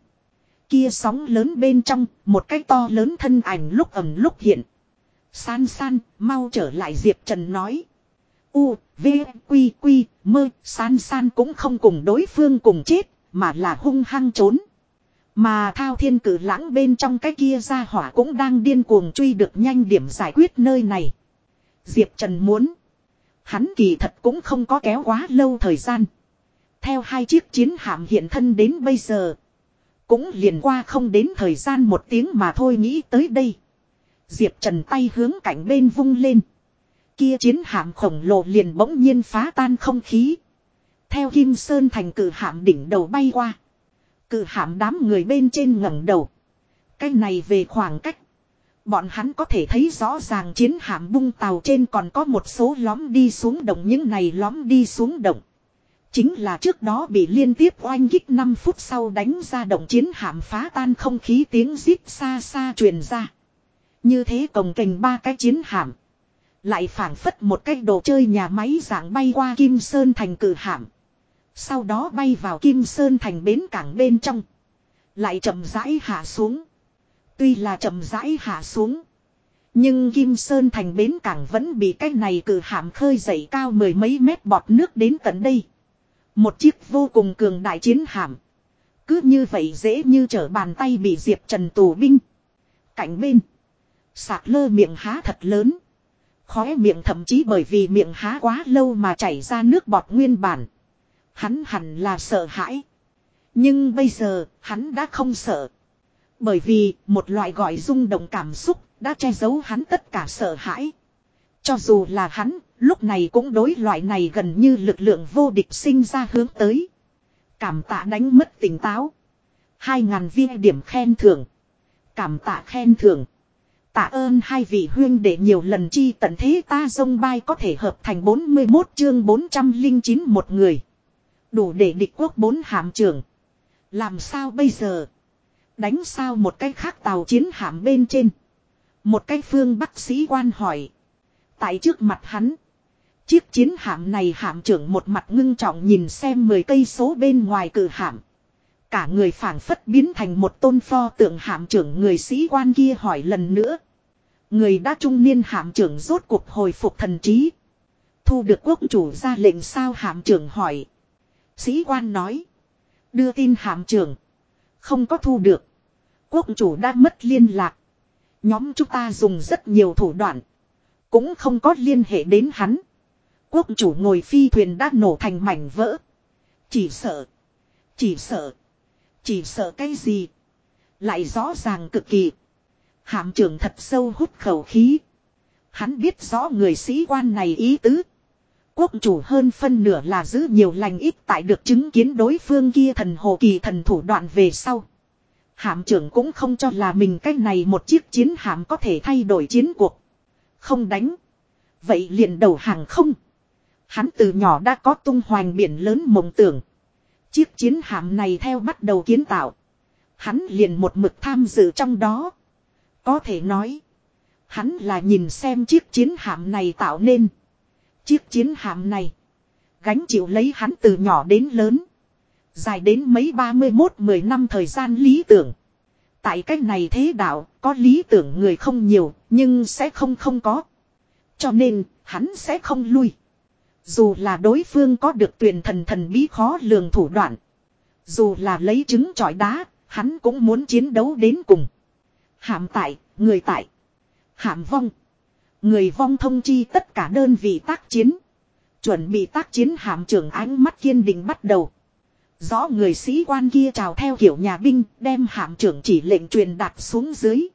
Kia sóng lớn bên trong, một cái to lớn thân ảnh lúc ẩm lúc hiện. San san, mau trở lại Diệp Trần nói. U, V, Quy, Quy, mơ, san san cũng không cùng đối phương cùng chết, mà là hung hăng trốn. Mà thao thiên cử lãng bên trong cái kia ra hỏa cũng đang điên cuồng truy được nhanh điểm giải quyết nơi này. Diệp Trần muốn. Hắn kỳ thật cũng không có kéo quá lâu thời gian. Theo hai chiếc chiến hạm hiện thân đến bây giờ. Cũng liền qua không đến thời gian một tiếng mà thôi nghĩ tới đây. Diệp Trần tay hướng cạnh bên vung lên. Kia chiến hạm khổng lồ liền bỗng nhiên phá tan không khí. Theo Kim Sơn thành cử hạm đỉnh đầu bay qua. Cử hạm đám người bên trên ngẩng đầu. Cái này về khoảng cách. Bọn hắn có thể thấy rõ ràng chiến hạm bung tàu trên còn có một số lóm đi xuống động, những này lóm đi xuống động. Chính là trước đó bị liên tiếp oanh kích 5 phút sau đánh ra động chiến hạm phá tan không khí tiếng zip xa xa truyền ra. Như thế cồng kềnh ba cái chiến hạm. Lại phảng phất một cái đồ chơi nhà máy dạng bay qua Kim Sơn thành cử hạm. Sau đó bay vào Kim Sơn thành bến cảng bên trong. Lại chậm rãi hạ xuống. Tuy là chậm rãi hạ xuống. Nhưng Kim Sơn thành bến cảng vẫn bị cái này cử hạm khơi dậy cao mười mấy mét bọt nước đến tận đây. Một chiếc vô cùng cường đại chiến hạm. Cứ như vậy dễ như trở bàn tay bị Diệp Trần tù binh. Cạnh bên. Sạc lơ miệng há thật lớn. Khóe miệng thậm chí bởi vì miệng há quá lâu mà chảy ra nước bọt nguyên bản. Hắn hẳn là sợ hãi. Nhưng bây giờ, hắn đã không sợ. Bởi vì, một loại gọi rung động cảm xúc, đã che giấu hắn tất cả sợ hãi. Cho dù là hắn, lúc này cũng đối loại này gần như lực lượng vô địch sinh ra hướng tới. Cảm tạ đánh mất tỉnh táo. Hai ngàn viên điểm khen thưởng. Cảm tạ khen thưởng. Tạ ơn hai vị huyên để nhiều lần chi tận thế ta sông bay có thể hợp thành 41 chương 409 một người. Đủ để địch quốc bốn hạm trưởng. Làm sao bây giờ? Đánh sao một cái khác tàu chiến hạm bên trên. Một cái phương bác sĩ quan hỏi. Tại trước mặt hắn. Chiếc chiến hạm này hạm trưởng một mặt ngưng trọng nhìn xem 10 cây số bên ngoài cử hạm. Cả người phảng phất biến thành một tôn pho tượng hạm trưởng người sĩ quan kia hỏi lần nữa. Người đã trung niên hạm trưởng rốt cuộc hồi phục thần trí. Thu được quốc chủ ra lệnh sao hạm trưởng hỏi. Sĩ quan nói. Đưa tin hạm trưởng. Không có thu được. Quốc chủ đã mất liên lạc. Nhóm chúng ta dùng rất nhiều thủ đoạn. Cũng không có liên hệ đến hắn. Quốc chủ ngồi phi thuyền đã nổ thành mảnh vỡ. Chỉ sợ. Chỉ sợ. Chỉ sợ cái gì. Lại rõ ràng cực kỳ. Hạm trưởng thật sâu hút khẩu khí. Hắn biết rõ người sĩ quan này ý tứ. Quốc chủ hơn phân nửa là giữ nhiều lành ít tại được chứng kiến đối phương kia thần hồ kỳ thần thủ đoạn về sau. Hạm trưởng cũng không cho là mình cái này một chiếc chiến hạm có thể thay đổi chiến cuộc. Không đánh. Vậy liền đầu hàng không. Hắn từ nhỏ đã có tung hoành biển lớn mộng tưởng. Chiếc chiến hạm này theo bắt đầu kiến tạo. Hắn liền một mực tham dự trong đó. Có thể nói. Hắn là nhìn xem chiếc chiến hạm này tạo nên. Chiếc chiến hạm này. Gánh chịu lấy hắn từ nhỏ đến lớn. Dài đến mấy ba mươi một mười năm thời gian lý tưởng. Tại cách này thế đạo, có lý tưởng người không nhiều, nhưng sẽ không không có. Cho nên, hắn sẽ không lui. Dù là đối phương có được tuyển thần thần bí khó lường thủ đoạn. Dù là lấy trứng trọi đá, hắn cũng muốn chiến đấu đến cùng. Hạm tại, người tại. Hạm vong. Người vong thông chi tất cả đơn vị tác chiến. Chuẩn bị tác chiến hạm trưởng ánh mắt kiên định bắt đầu. Rõ người sĩ quan kia chào theo kiểu nhà binh, đem hạm trưởng chỉ lệnh truyền đạt xuống dưới.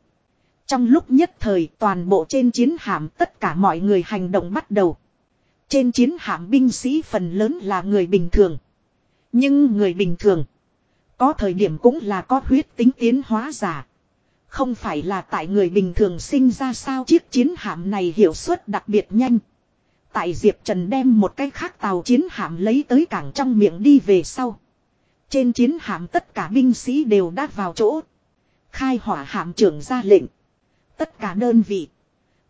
Trong lúc nhất thời, toàn bộ trên chiến hạm tất cả mọi người hành động bắt đầu. Trên chiến hạm binh sĩ phần lớn là người bình thường. Nhưng người bình thường. Có thời điểm cũng là có huyết tính tiến hóa giả. Không phải là tại người bình thường sinh ra sao chiếc chiến hạm này hiệu suất đặc biệt nhanh. Tại Diệp Trần đem một cái khác tàu chiến hạm lấy tới cảng trong miệng đi về sau. Trên chiến hạm tất cả binh sĩ đều đã vào chỗ. Khai hỏa hạm trưởng ra lệnh. Tất cả đơn vị.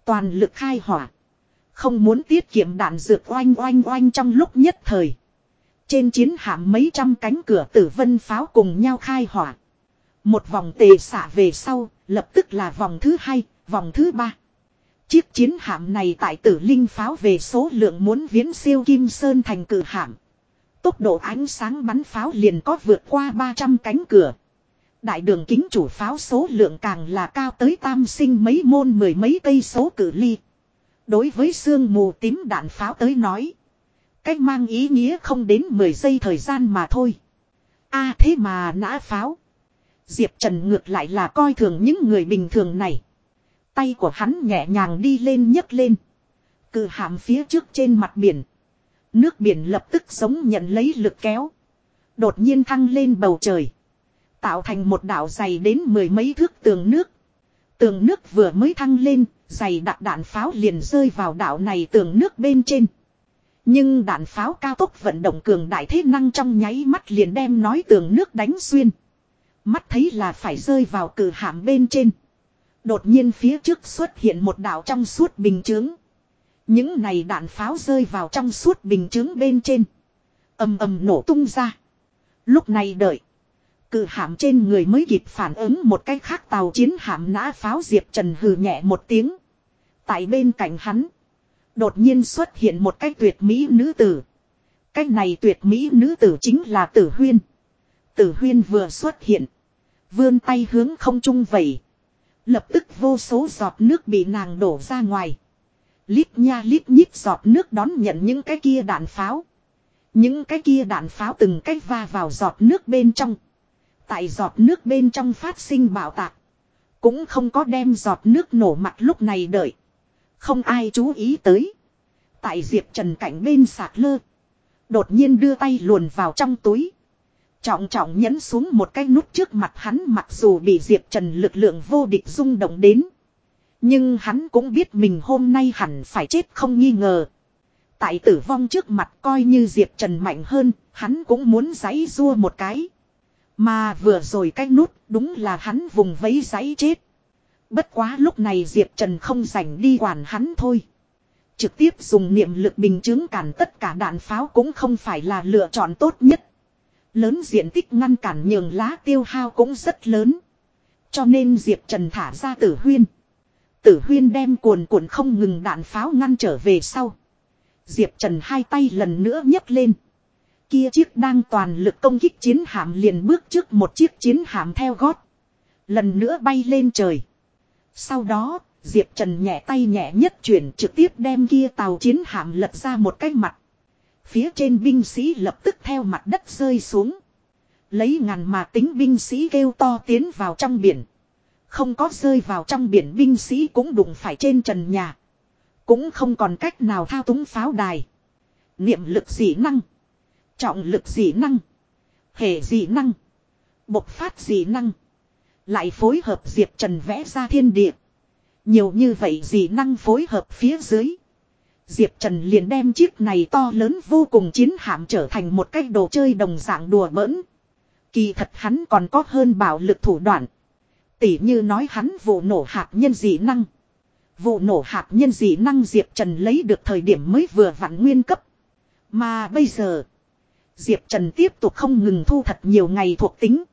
Toàn lực khai hỏa. Không muốn tiết kiệm đạn dược oanh oanh oanh trong lúc nhất thời. Trên chiến hạm mấy trăm cánh cửa tử vân pháo cùng nhau khai hỏa. Một vòng tề xả về sau, lập tức là vòng thứ hai, vòng thứ ba. Chiếc chiến hạm này tại tử linh pháo về số lượng muốn viễn siêu kim sơn thành cử hạm. Tốc độ ánh sáng bắn pháo liền có vượt qua 300 cánh cửa. Đại đường kính chủ pháo số lượng càng là cao tới tam sinh mấy môn mười mấy cây số cử ly. Đối với sương mù tím đạn pháo tới nói. Cách mang ý nghĩa không đến 10 giây thời gian mà thôi. a à, thế mà nã pháo. Diệp Trần ngược lại là coi thường những người bình thường này. Tay của hắn nhẹ nhàng đi lên nhấc lên. Cự hàm phía trước trên mặt biển. Nước biển lập tức giống nhận lấy lực kéo. Đột nhiên thăng lên bầu trời. Tạo thành một đảo dày đến mười mấy thước tường nước. Tường nước vừa mới thăng lên, dày đặc đạn pháo liền rơi vào đảo này tường nước bên trên. Nhưng đạn pháo cao tốc vận động cường đại thế năng trong nháy mắt liền đem nói tường nước đánh xuyên. Mắt thấy là phải rơi vào cử hạm bên trên. Đột nhiên phía trước xuất hiện một đảo trong suốt bình chướng. Những này đạn pháo rơi vào trong suốt bình chướng bên trên. ầm ầm nổ tung ra. Lúc này đợi. Cự hạm trên người mới kịp phản ứng một cách khác tàu chiến hạm nã pháo Diệp Trần hừ nhẹ một tiếng. Tại bên cạnh hắn. Đột nhiên xuất hiện một cách tuyệt mỹ nữ tử. cách này tuyệt mỹ nữ tử chính là tử huyên. Tử huyên vừa xuất hiện. Vươn tay hướng không trung vẩy. Lập tức vô số giọt nước bị nàng đổ ra ngoài. Lít nha lít nhít giọt nước đón nhận những cái kia đạn pháo. Những cái kia đạn pháo từng cách va vào giọt nước bên trong. Tại giọt nước bên trong phát sinh bạo tạc. Cũng không có đem giọt nước nổ mặt lúc này đợi. Không ai chú ý tới. Tại Diệp Trần cạnh bên sạc lơ. Đột nhiên đưa tay luồn vào trong túi. Trọng trọng nhấn xuống một cái nút trước mặt hắn mặc dù bị Diệp Trần lực lượng vô địch rung động đến. Nhưng hắn cũng biết mình hôm nay hẳn phải chết không nghi ngờ. Tại tử vong trước mặt coi như Diệp Trần mạnh hơn, hắn cũng muốn giấy rua một cái. Mà vừa rồi cái nút đúng là hắn vùng vấy giấy chết. Bất quá lúc này Diệp Trần không rảnh đi quản hắn thôi. Trực tiếp dùng niệm lực bình chứng cản tất cả đạn pháo cũng không phải là lựa chọn tốt nhất. Lớn diện tích ngăn cản nhường lá tiêu hao cũng rất lớn. Cho nên Diệp Trần thả ra tử huyên. Tử huyên đem cuồn cuộn không ngừng đạn pháo ngăn trở về sau. Diệp Trần hai tay lần nữa nhấc lên. Kia chiếc đang toàn lực công kích chiến hạm liền bước trước một chiếc chiến hạm theo gót. Lần nữa bay lên trời. Sau đó, Diệp Trần nhẹ tay nhẹ nhất chuyển trực tiếp đem kia tàu chiến hạm lật ra một cái mặt. Phía trên binh sĩ lập tức theo mặt đất rơi xuống. Lấy ngàn mà tính binh sĩ kêu to tiến vào trong biển. Không có rơi vào trong biển binh sĩ cũng đụng phải trên trần nhà. Cũng không còn cách nào thao túng pháo đài. Niệm lực dị năng. Trọng lực dị năng. Hệ dị năng. Bộc phát dị năng. Lại phối hợp Diệp Trần vẽ ra thiên địa. Nhiều như vậy dị năng phối hợp phía dưới. Diệp Trần liền đem chiếc này to lớn vô cùng chiến hạm trở thành một cái đồ chơi đồng dạng đùa bỡn. Kỳ thật hắn còn có hơn bảo lực thủ đoạn. Tỉ như nói hắn vụ nổ hạt nhân dị năng. Vụ nổ hạt nhân dị năng Diệp Trần lấy được thời điểm mới vừa vặn nguyên cấp. Mà bây giờ, Diệp Trần tiếp tục không ngừng thu thật nhiều ngày thuộc tính.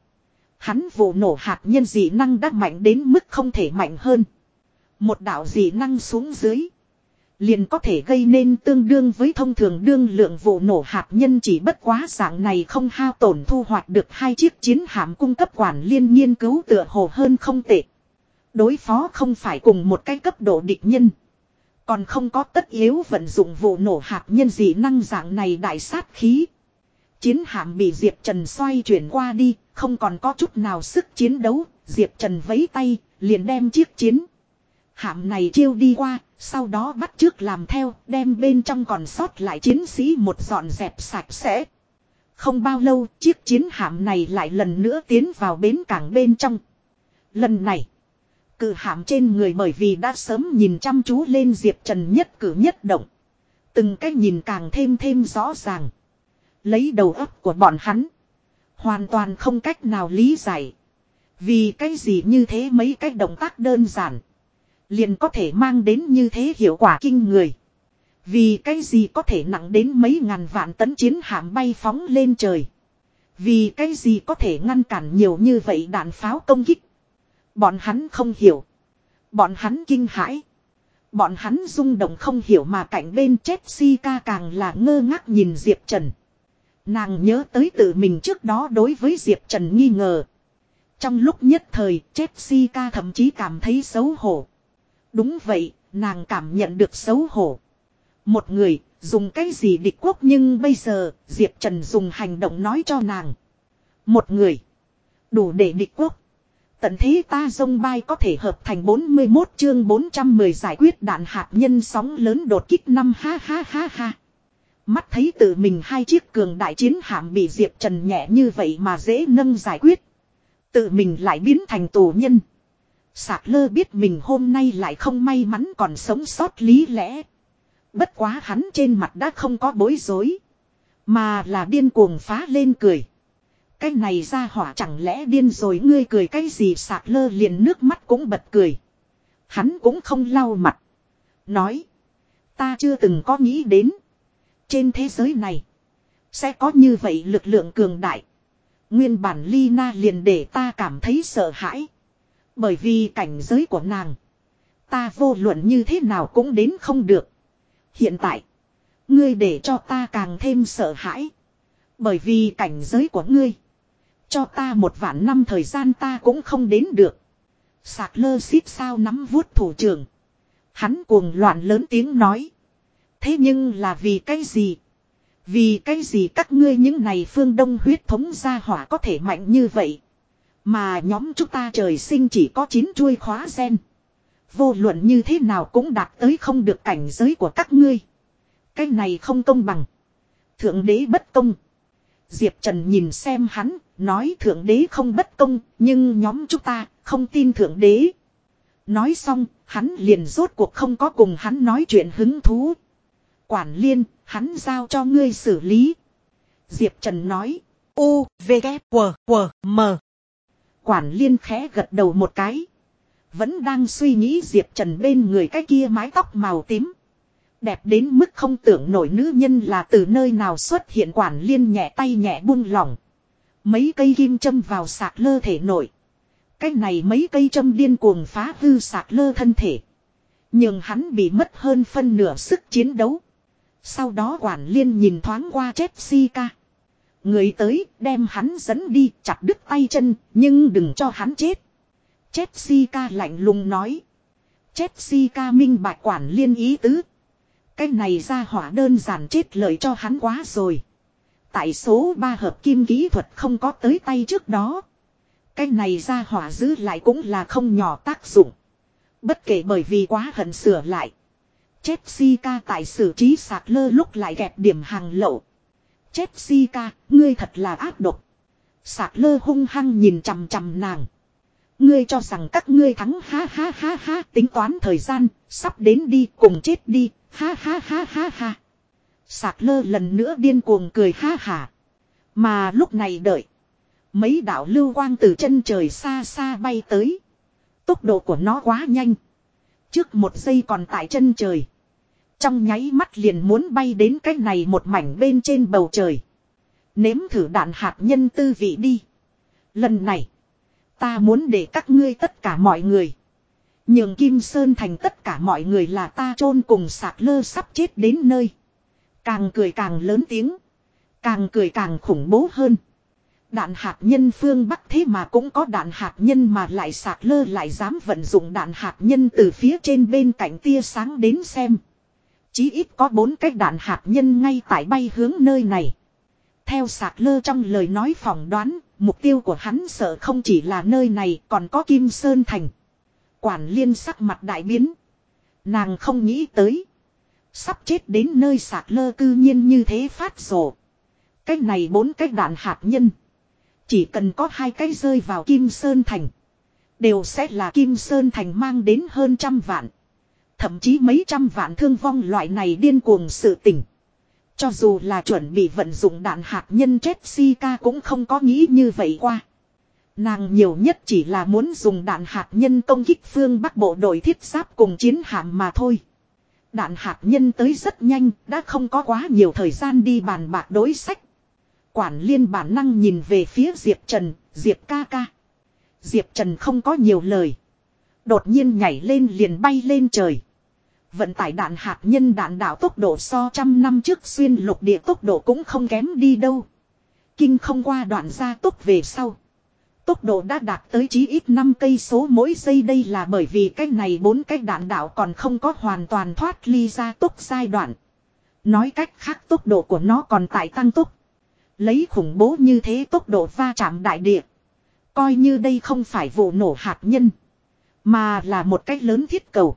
Hắn vụ nổ hạt nhân dị năng đã mạnh đến mức không thể mạnh hơn. Một đạo dị năng xuống dưới. Liền có thể gây nên tương đương với thông thường đương lượng vụ nổ hạt nhân chỉ bất quá dạng này không hao tổn thu hoạch được hai chiếc chiến hạm cung cấp quản liên nghiên cứu tựa hồ hơn không tệ. Đối phó không phải cùng một cái cấp độ địch nhân. Còn không có tất yếu vận dụng vụ nổ hạt nhân dị năng dạng này đại sát khí. Chiến hạm bị Diệp Trần xoay chuyển qua đi, không còn có chút nào sức chiến đấu, Diệp Trần vấy tay, liền đem chiếc chiến. Hạm này chiêu đi qua, sau đó bắt trước làm theo, đem bên trong còn sót lại chiến sĩ một dọn dẹp sạch sẽ. Không bao lâu, chiếc chiến hạm này lại lần nữa tiến vào bến cảng bên trong. Lần này, cử hạm trên người bởi vì đã sớm nhìn chăm chú lên Diệp Trần nhất cử nhất động. Từng cách nhìn càng thêm thêm rõ ràng. Lấy đầu óc của bọn hắn. Hoàn toàn không cách nào lý giải. Vì cái gì như thế mấy cái động tác đơn giản. Liền có thể mang đến như thế hiệu quả kinh người. Vì cái gì có thể nặng đến mấy ngàn vạn tấn chiến hạm bay phóng lên trời. Vì cái gì có thể ngăn cản nhiều như vậy đạn pháo công kích. Bọn hắn không hiểu. Bọn hắn kinh hãi. Bọn hắn rung động không hiểu mà cạnh bên Chelsea càng là ngơ ngác nhìn Diệp Trần. Nàng nhớ tới tự mình trước đó đối với Diệp Trần nghi ngờ. Trong lúc nhất thời, Chelsea thậm chí cảm thấy xấu hổ. Đúng vậy, nàng cảm nhận được xấu hổ. Một người, dùng cái gì địch quốc nhưng bây giờ, Diệp Trần dùng hành động nói cho nàng. Một người, đủ để địch quốc. Tận thế ta dông bay có thể hợp thành 41 chương 410 giải quyết đạn hạt nhân sóng lớn đột kích năm ha ha ha ha. Mắt thấy tự mình hai chiếc cường đại chiến hạm bị Diệp Trần nhẹ như vậy mà dễ nâng giải quyết. Tự mình lại biến thành tù nhân. Sạc lơ biết mình hôm nay lại không may mắn còn sống sót lý lẽ. Bất quá hắn trên mặt đã không có bối rối. Mà là điên cuồng phá lên cười. Cái này ra hỏa chẳng lẽ điên rồi ngươi cười cái gì sạc lơ liền nước mắt cũng bật cười. Hắn cũng không lau mặt. Nói. Ta chưa từng có nghĩ đến. Trên thế giới này. Sẽ có như vậy lực lượng cường đại. Nguyên bản Lina liền để ta cảm thấy sợ hãi. Bởi vì cảnh giới của nàng. Ta vô luận như thế nào cũng đến không được. Hiện tại. Ngươi để cho ta càng thêm sợ hãi. Bởi vì cảnh giới của ngươi. Cho ta một vạn năm thời gian ta cũng không đến được. Sạc lơ xít sao nắm vuốt thủ trưởng. Hắn cuồng loạn lớn tiếng nói. Thế nhưng là vì cái gì? Vì cái gì các ngươi những này phương đông huyết thống gia hỏa có thể mạnh như vậy? Mà nhóm chúng ta trời sinh chỉ có 9 chuôi khóa sen. Vô luận như thế nào cũng đạt tới không được cảnh giới của các ngươi. Cái này không công bằng. Thượng đế bất công. Diệp Trần nhìn xem hắn, nói thượng đế không bất công, nhưng nhóm chúng ta không tin thượng đế. Nói xong, hắn liền rốt cuộc không có cùng hắn nói chuyện hứng thú. Quản liên, hắn giao cho ngươi xử lý. Diệp Trần nói. U, V, K, W, W, M. Quản liên khẽ gật đầu một cái. Vẫn đang suy nghĩ Diệp Trần bên người cái kia mái tóc màu tím. Đẹp đến mức không tưởng nổi nữ nhân là từ nơi nào xuất hiện quản liên nhẹ tay nhẹ buông lỏng. Mấy cây kim châm vào sạc lơ thể nổi. Cái này mấy cây châm điên cuồng phá hư sạc lơ thân thể. Nhưng hắn bị mất hơn phân nửa sức chiến đấu. Sau đó quản liên nhìn thoáng qua Jessica. Người tới, đem hắn dẫn đi, chặt đứt tay chân, nhưng đừng cho hắn chết. Jessica lạnh lùng nói. Jessica minh bạch quản liên ý tứ. Cái này ra hỏa đơn giản chết lời cho hắn quá rồi. Tại số 3 hợp kim kỹ thuật không có tới tay trước đó. Cái này ra hỏa giữ lại cũng là không nhỏ tác dụng. Bất kể bởi vì quá hận sửa lại. Jessica tại xử trí sạc lơ lúc lại gẹp điểm hàng lậu. Jessica, ngươi thật là ác độc. Sạc lơ hung hăng nhìn chằm chằm nàng. Ngươi cho rằng các ngươi thắng ha ha ha ha tính toán thời gian, sắp đến đi cùng chết đi, ha ha ha ha ha. Sạc lơ lần nữa điên cuồng cười ha hả. Mà lúc này đợi. Mấy đạo lưu quang từ chân trời xa xa bay tới. Tốc độ của nó quá nhanh. Trước một giây còn tại chân trời. Trong nháy mắt liền muốn bay đến cái này một mảnh bên trên bầu trời. Nếm thử đạn hạt nhân tư vị đi. Lần này. Ta muốn để các ngươi tất cả mọi người. Nhường Kim Sơn thành tất cả mọi người là ta chôn cùng sạc lơ sắp chết đến nơi. Càng cười càng lớn tiếng. Càng cười càng khủng bố hơn. Đạn hạt nhân phương Bắc thế mà cũng có đạn hạt nhân mà lại sạc lơ lại dám vận dụng đạn hạt nhân từ phía trên bên cạnh tia sáng đến xem. Chí ít có bốn cái đạn hạt nhân ngay tại bay hướng nơi này. Theo sạc lơ trong lời nói phỏng đoán, mục tiêu của hắn sợ không chỉ là nơi này còn có Kim Sơn Thành. Quản liên sắc mặt đại biến. Nàng không nghĩ tới. Sắp chết đến nơi sạc lơ cư nhiên như thế phát rổ. Cách này bốn cái đạn hạt nhân. Chỉ cần có hai cái rơi vào Kim Sơn Thành. Đều sẽ là Kim Sơn Thành mang đến hơn trăm vạn. Thậm chí mấy trăm vạn thương vong loại này điên cuồng sự tình. Cho dù là chuẩn bị vận dụng đạn hạt nhân Jessica cũng không có nghĩ như vậy qua. Nàng nhiều nhất chỉ là muốn dùng đạn hạt nhân công kích phương Bắc bộ đội thiết giáp cùng chiến hạm mà thôi. Đạn hạt nhân tới rất nhanh, đã không có quá nhiều thời gian đi bàn bạc đối sách. Quản liên bản năng nhìn về phía Diệp Trần, Diệp ca ca. Diệp Trần không có nhiều lời. Đột nhiên nhảy lên liền bay lên trời. Vận tải đạn hạt nhân đạn đạo tốc độ so trăm năm trước xuyên lục địa tốc độ cũng không kém đi đâu. Kinh không qua đoạn gia tốc về sau. Tốc độ đã đạt tới chí ít 5 cây số mỗi giây đây là bởi vì cái này bốn cái đạn đạo còn không có hoàn toàn thoát ly ra tốc giai đoạn. Nói cách khác tốc độ của nó còn tại tăng tốc. Lấy khủng bố như thế tốc độ va chạm đại địa. Coi như đây không phải vụ nổ hạt nhân. Mà là một cách lớn thiết cầu.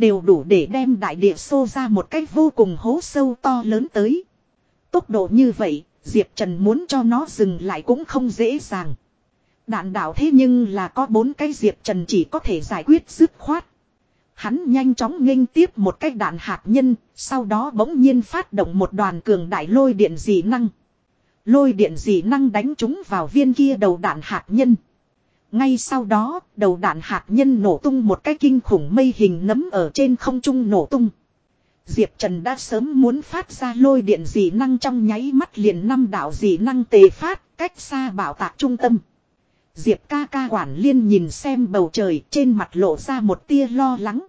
Đều đủ để đem đại địa xô ra một cách vô cùng hố sâu to lớn tới. Tốc độ như vậy, Diệp Trần muốn cho nó dừng lại cũng không dễ dàng. Đạn đạo thế nhưng là có bốn cái Diệp Trần chỉ có thể giải quyết dứt khoát. Hắn nhanh chóng nghênh tiếp một cái đạn hạt nhân, sau đó bỗng nhiên phát động một đoàn cường đại lôi điện dị năng. Lôi điện dị năng đánh chúng vào viên kia đầu đạn hạt nhân. Ngay sau đó, đầu đạn hạt nhân nổ tung một cái kinh khủng mây hình nấm ở trên không trung nổ tung. Diệp Trần đã sớm muốn phát ra lôi điện dị năng trong nháy mắt liền năm đạo dị năng tề phát, cách xa bảo tạc trung tâm. Diệp ca ca quản liên nhìn xem bầu trời trên mặt lộ ra một tia lo lắng.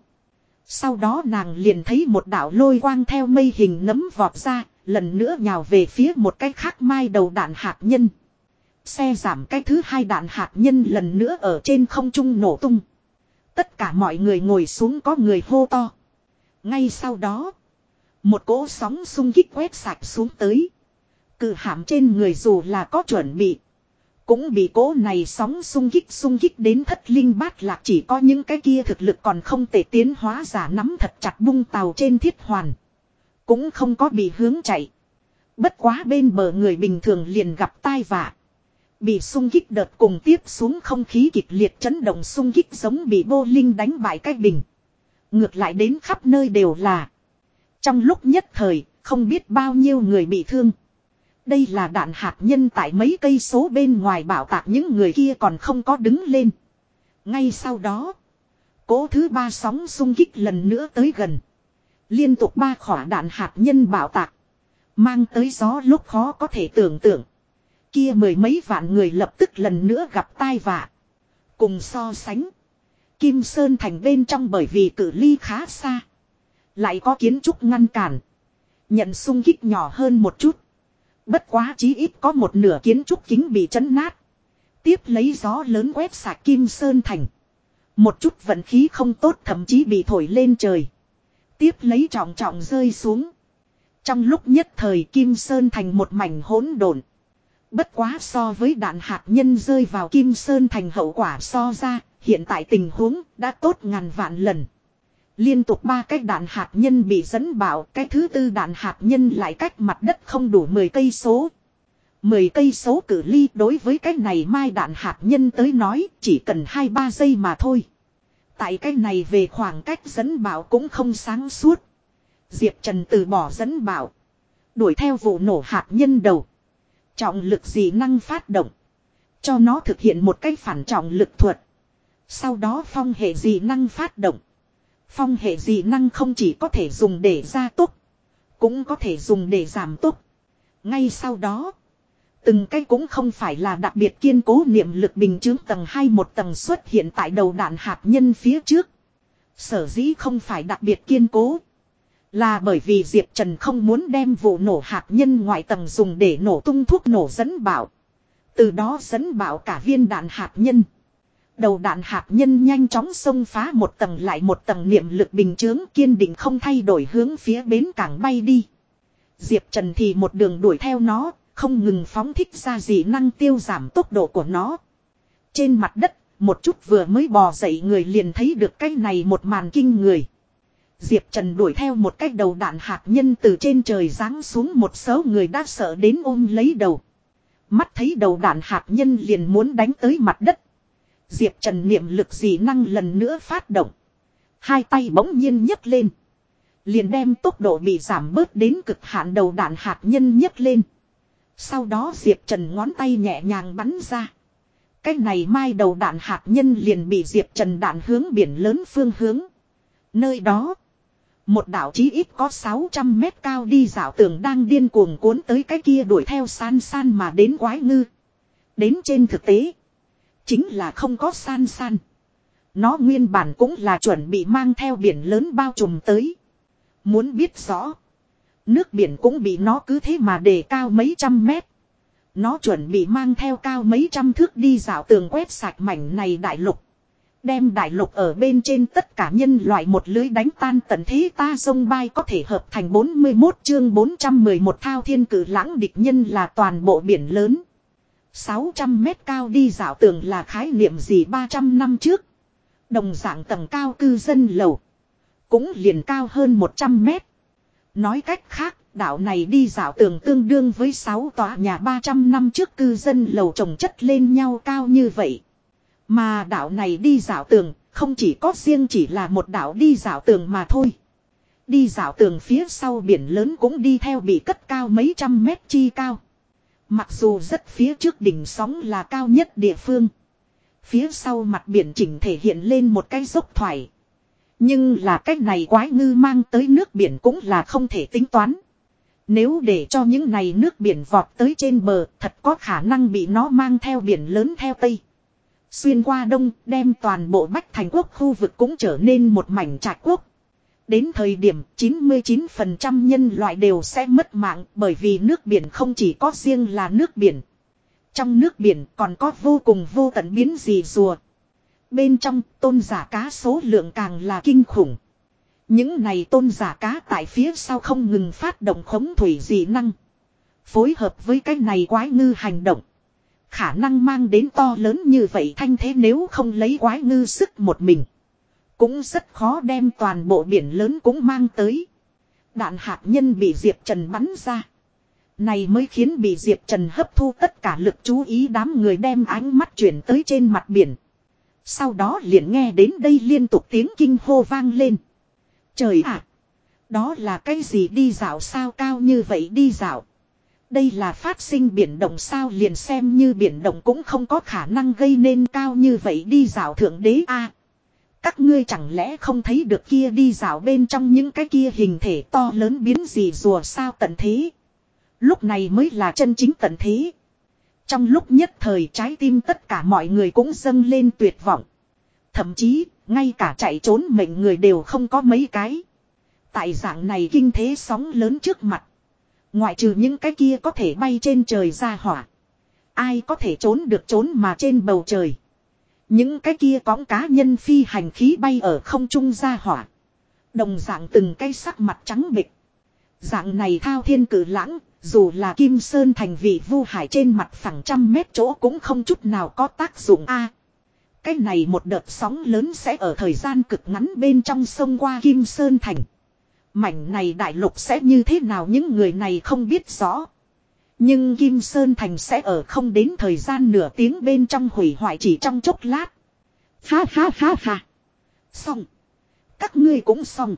Sau đó nàng liền thấy một đạo lôi quang theo mây hình nấm vọt ra, lần nữa nhào về phía một cái khác mai đầu đạn hạt nhân. Xe giảm cái thứ hai đạn hạt nhân lần nữa ở trên không trung nổ tung. Tất cả mọi người ngồi xuống có người hô to. Ngay sau đó, một cỗ sóng xung kích quét sạch xuống tới. Cự hạm trên người dù là có chuẩn bị. Cũng bị cỗ này sóng xung kích xung kích đến thất linh bát lạc chỉ có những cái kia thực lực còn không thể tiến hóa giả nắm thật chặt bung tàu trên thiết hoàn. Cũng không có bị hướng chạy. Bất quá bên bờ người bình thường liền gặp tai vạ. Bị sung kích đợt cùng tiếp xuống không khí kịch liệt chấn động sung kích giống bị vô linh đánh bại cách bình. Ngược lại đến khắp nơi đều là. Trong lúc nhất thời, không biết bao nhiêu người bị thương. Đây là đạn hạt nhân tại mấy cây số bên ngoài bảo tạc những người kia còn không có đứng lên. Ngay sau đó, cố thứ ba sóng sung kích lần nữa tới gần. Liên tục ba khỏa đạn hạt nhân bảo tạc. Mang tới gió lúc khó có thể tưởng tượng. Kia mười mấy vạn người lập tức lần nữa gặp tai vạ. Cùng so sánh. Kim Sơn thành bên trong bởi vì cử ly khá xa. Lại có kiến trúc ngăn cản. Nhận sung kích nhỏ hơn một chút. Bất quá chí ít có một nửa kiến trúc kính bị chấn nát. Tiếp lấy gió lớn quét sạc Kim Sơn thành. Một chút vận khí không tốt thậm chí bị thổi lên trời. Tiếp lấy trọng trọng rơi xuống. Trong lúc nhất thời Kim Sơn thành một mảnh hỗn độn. Bất quá so với đạn hạt nhân rơi vào Kim Sơn thành hậu quả so ra, hiện tại tình huống đã tốt ngàn vạn lần. Liên tục ba cái đạn hạt nhân bị dẫn bảo, cái thứ tư đạn hạt nhân lại cách mặt đất không đủ 10 cây số. 10 cây số cử ly đối với cái này mai đạn hạt nhân tới nói chỉ cần 2-3 giây mà thôi. Tại cái này về khoảng cách dẫn bảo cũng không sáng suốt. Diệp Trần từ bỏ dẫn bảo. Đuổi theo vụ nổ hạt nhân đầu. Trọng lực gì năng phát động. Cho nó thực hiện một cách phản trọng lực thuật. Sau đó phong hệ gì năng phát động. Phong hệ dị năng không chỉ có thể dùng để gia tốc, cũng có thể dùng để giảm tốc. Ngay sau đó, từng cái cũng không phải là đặc biệt kiên cố niệm lực bình chứng tầng 2 một tầng xuất hiện tại đầu đạn hạt nhân phía trước. Sở dĩ không phải đặc biệt kiên cố. Là bởi vì Diệp Trần không muốn đem vụ nổ hạt nhân ngoại tầng dùng để nổ tung thuốc nổ dẫn bảo. Từ đó dẫn bảo cả viên đạn hạt nhân. Đầu đạn hạt nhân nhanh chóng xông phá một tầng lại một tầng niệm lực bình chướng kiên định không thay đổi hướng phía bến cảng bay đi. Diệp Trần thì một đường đuổi theo nó, không ngừng phóng thích ra dị năng tiêu giảm tốc độ của nó. Trên mặt đất, một chút vừa mới bò dậy người liền thấy được cái này một màn kinh người. Diệp Trần đuổi theo một cách đầu đạn hạt nhân từ trên trời giáng xuống một số người đã sợ đến ôm lấy đầu. Mắt thấy đầu đạn hạt nhân liền muốn đánh tới mặt đất. Diệp Trần niệm lực dị năng lần nữa phát động. Hai tay bỗng nhiên nhấc lên. Liền đem tốc độ bị giảm bớt đến cực hạn đầu đạn hạt nhân nhấc lên. Sau đó Diệp Trần ngón tay nhẹ nhàng bắn ra. Cái này mai đầu đạn hạt nhân liền bị Diệp Trần đạn hướng biển lớn phương hướng. Nơi đó. Một đảo chí ít có 600 mét cao đi dạo tường đang điên cuồng cuốn tới cái kia đuổi theo san san mà đến quái ngư. Đến trên thực tế. Chính là không có san san. Nó nguyên bản cũng là chuẩn bị mang theo biển lớn bao trùm tới. Muốn biết rõ. Nước biển cũng bị nó cứ thế mà đề cao mấy trăm mét. Nó chuẩn bị mang theo cao mấy trăm thước đi dạo tường quét sạch mảnh này đại lục. Đem đại lục ở bên trên tất cả nhân loại một lưới đánh tan tận thế ta sông bay có thể hợp thành 41 chương 411 thao thiên cử lãng địch nhân là toàn bộ biển lớn. 600 mét cao đi dạo tường là khái niệm gì 300 năm trước. Đồng dạng tầng cao cư dân lầu. Cũng liền cao hơn 100 mét. Nói cách khác, đảo này đi dạo tường tương đương với 6 tòa nhà 300 năm trước cư dân lầu trồng chất lên nhau cao như vậy. Mà đảo này đi dạo tường, không chỉ có riêng chỉ là một đảo đi dạo tường mà thôi. Đi dạo tường phía sau biển lớn cũng đi theo bị cất cao mấy trăm mét chi cao. Mặc dù rất phía trước đỉnh sóng là cao nhất địa phương. Phía sau mặt biển chỉnh thể hiện lên một cái dốc thoải. Nhưng là cách này quái ngư mang tới nước biển cũng là không thể tính toán. Nếu để cho những này nước biển vọt tới trên bờ, thật có khả năng bị nó mang theo biển lớn theo Tây. Xuyên qua Đông, đem toàn bộ Bách Thành Quốc khu vực cũng trở nên một mảnh trạc quốc. Đến thời điểm 99% nhân loại đều sẽ mất mạng bởi vì nước biển không chỉ có riêng là nước biển. Trong nước biển còn có vô cùng vô tận biến gì rùa. Bên trong tôn giả cá số lượng càng là kinh khủng. Những này tôn giả cá tại phía sau không ngừng phát động khống thủy dị năng. Phối hợp với cái này quái ngư hành động. Khả năng mang đến to lớn như vậy thanh thế nếu không lấy quái ngư sức một mình. Cũng rất khó đem toàn bộ biển lớn cũng mang tới. Đạn hạt nhân bị Diệp Trần bắn ra. Này mới khiến bị Diệp Trần hấp thu tất cả lực chú ý đám người đem ánh mắt chuyển tới trên mặt biển. Sau đó liền nghe đến đây liên tục tiếng kinh hô vang lên. Trời ạ! đó là cái gì đi dạo sao cao như vậy đi dạo? Đây là phát sinh biển động sao liền xem như biển động cũng không có khả năng gây nên cao như vậy đi dạo thượng đế a Các ngươi chẳng lẽ không thấy được kia đi dạo bên trong những cái kia hình thể to lớn biến gì rùa sao tận thế. Lúc này mới là chân chính tận thế. Trong lúc nhất thời trái tim tất cả mọi người cũng dâng lên tuyệt vọng. Thậm chí, ngay cả chạy trốn mệnh người đều không có mấy cái. Tại dạng này kinh thế sóng lớn trước mặt. Ngoại trừ những cái kia có thể bay trên trời ra hỏa. Ai có thể trốn được trốn mà trên bầu trời. Những cái kia có cá nhân phi hành khí bay ở không trung ra hỏa. Đồng dạng từng cái sắc mặt trắng bịch. Dạng này thao thiên cử lãng, dù là Kim Sơn thành vị vu hải trên mặt phẳng trăm mét chỗ cũng không chút nào có tác dụng a. cái này một đợt sóng lớn sẽ ở thời gian cực ngắn bên trong sông qua Kim Sơn thành. Mảnh này đại lục sẽ như thế nào những người này không biết rõ. Nhưng Kim Sơn Thành sẽ ở không đến thời gian nửa tiếng bên trong hủy hoại chỉ trong chốc lát. Ha ha ha ha. Xong. Các ngươi cũng xong.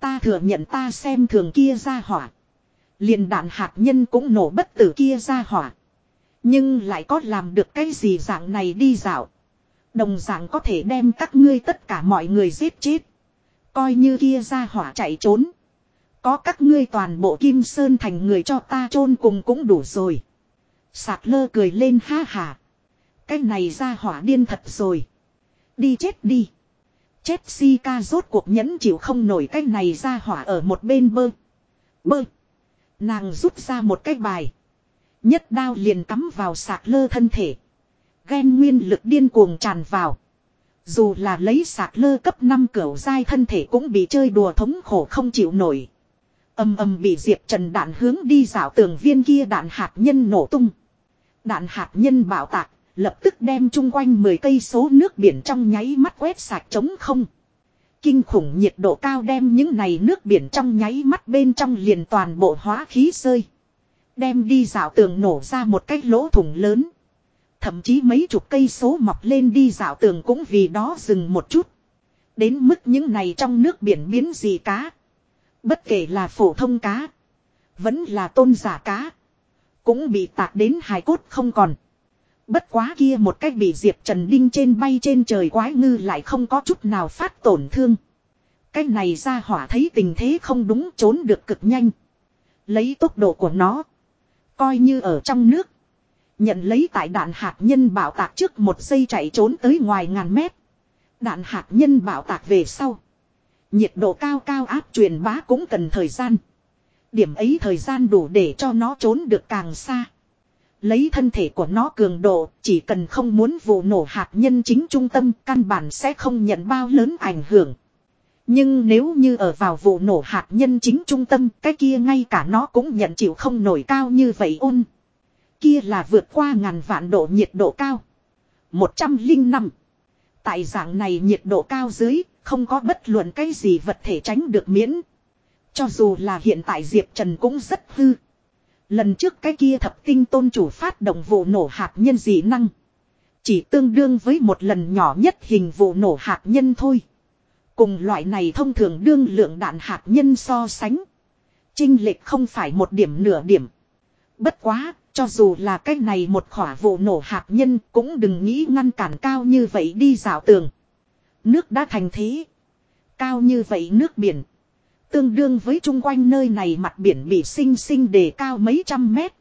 Ta thừa nhận ta xem thường kia ra hỏa. liền đạn hạt nhân cũng nổ bất tử kia ra hỏa. Nhưng lại có làm được cái gì dạng này đi dạo. Đồng dạng có thể đem các ngươi tất cả mọi người giết chết. Coi như kia ra hỏa chạy trốn. Có các ngươi toàn bộ kim sơn thành người cho ta chôn cùng cũng đủ rồi. Sạc lơ cười lên ha hà. Cái này ra hỏa điên thật rồi. Đi chết đi. chết si ca rốt cuộc nhẫn chịu không nổi cái này ra hỏa ở một bên bơ. Bơ. Nàng rút ra một cái bài. Nhất đao liền cắm vào sạc lơ thân thể. Ghen nguyên lực điên cuồng tràn vào. Dù là lấy sạc lơ cấp 5 cửu dai thân thể cũng bị chơi đùa thống khổ không chịu nổi. Âm âm bị Diệp Trần đạn hướng đi dạo tường viên kia đạn hạt nhân nổ tung. Đạn hạt nhân bảo tạc, lập tức đem chung quanh 10 cây số nước biển trong nháy mắt quét sạch trống không. Kinh khủng nhiệt độ cao đem những này nước biển trong nháy mắt bên trong liền toàn bộ hóa khí rơi. Đem đi dạo tường nổ ra một cái lỗ thủng lớn. Thậm chí mấy chục cây số mọc lên đi dạo tường cũng vì đó dừng một chút. Đến mức những này trong nước biển biến gì cá. Bất kể là phổ thông cá. Vẫn là tôn giả cá. Cũng bị tạc đến hài cốt không còn. Bất quá kia một cách bị Diệp Trần Đinh trên bay trên trời quái ngư lại không có chút nào phát tổn thương. Cái này ra hỏa thấy tình thế không đúng trốn được cực nhanh. Lấy tốc độ của nó. Coi như ở trong nước. Nhận lấy tại đạn hạt nhân bảo tạc trước một giây chạy trốn tới ngoài ngàn mét. Đạn hạt nhân bảo tạc về sau. Nhiệt độ cao cao áp truyền bá cũng cần thời gian. Điểm ấy thời gian đủ để cho nó trốn được càng xa. Lấy thân thể của nó cường độ, chỉ cần không muốn vụ nổ hạt nhân chính trung tâm, căn bản sẽ không nhận bao lớn ảnh hưởng. Nhưng nếu như ở vào vụ nổ hạt nhân chính trung tâm, cái kia ngay cả nó cũng nhận chịu không nổi cao như vậy ôn. Kia là vượt qua ngàn vạn độ nhiệt độ cao. 105. Tại dạng này nhiệt độ cao dưới, không có bất luận cái gì vật thể tránh được miễn. Cho dù là hiện tại Diệp Trần cũng rất hư. Lần trước cái kia thập tinh tôn chủ phát động vụ nổ hạt nhân dị năng. Chỉ tương đương với một lần nhỏ nhất hình vụ nổ hạt nhân thôi. Cùng loại này thông thường đương lượng đạn hạt nhân so sánh. Trinh lệch không phải một điểm nửa điểm. Bất quá, cho dù là cái này một khỏa vụ nổ hạt nhân cũng đừng nghĩ ngăn cản cao như vậy đi dạo tường. Nước đã thành thế. Cao như vậy nước biển. Tương đương với chung quanh nơi này mặt biển bị sinh sinh đề cao mấy trăm mét.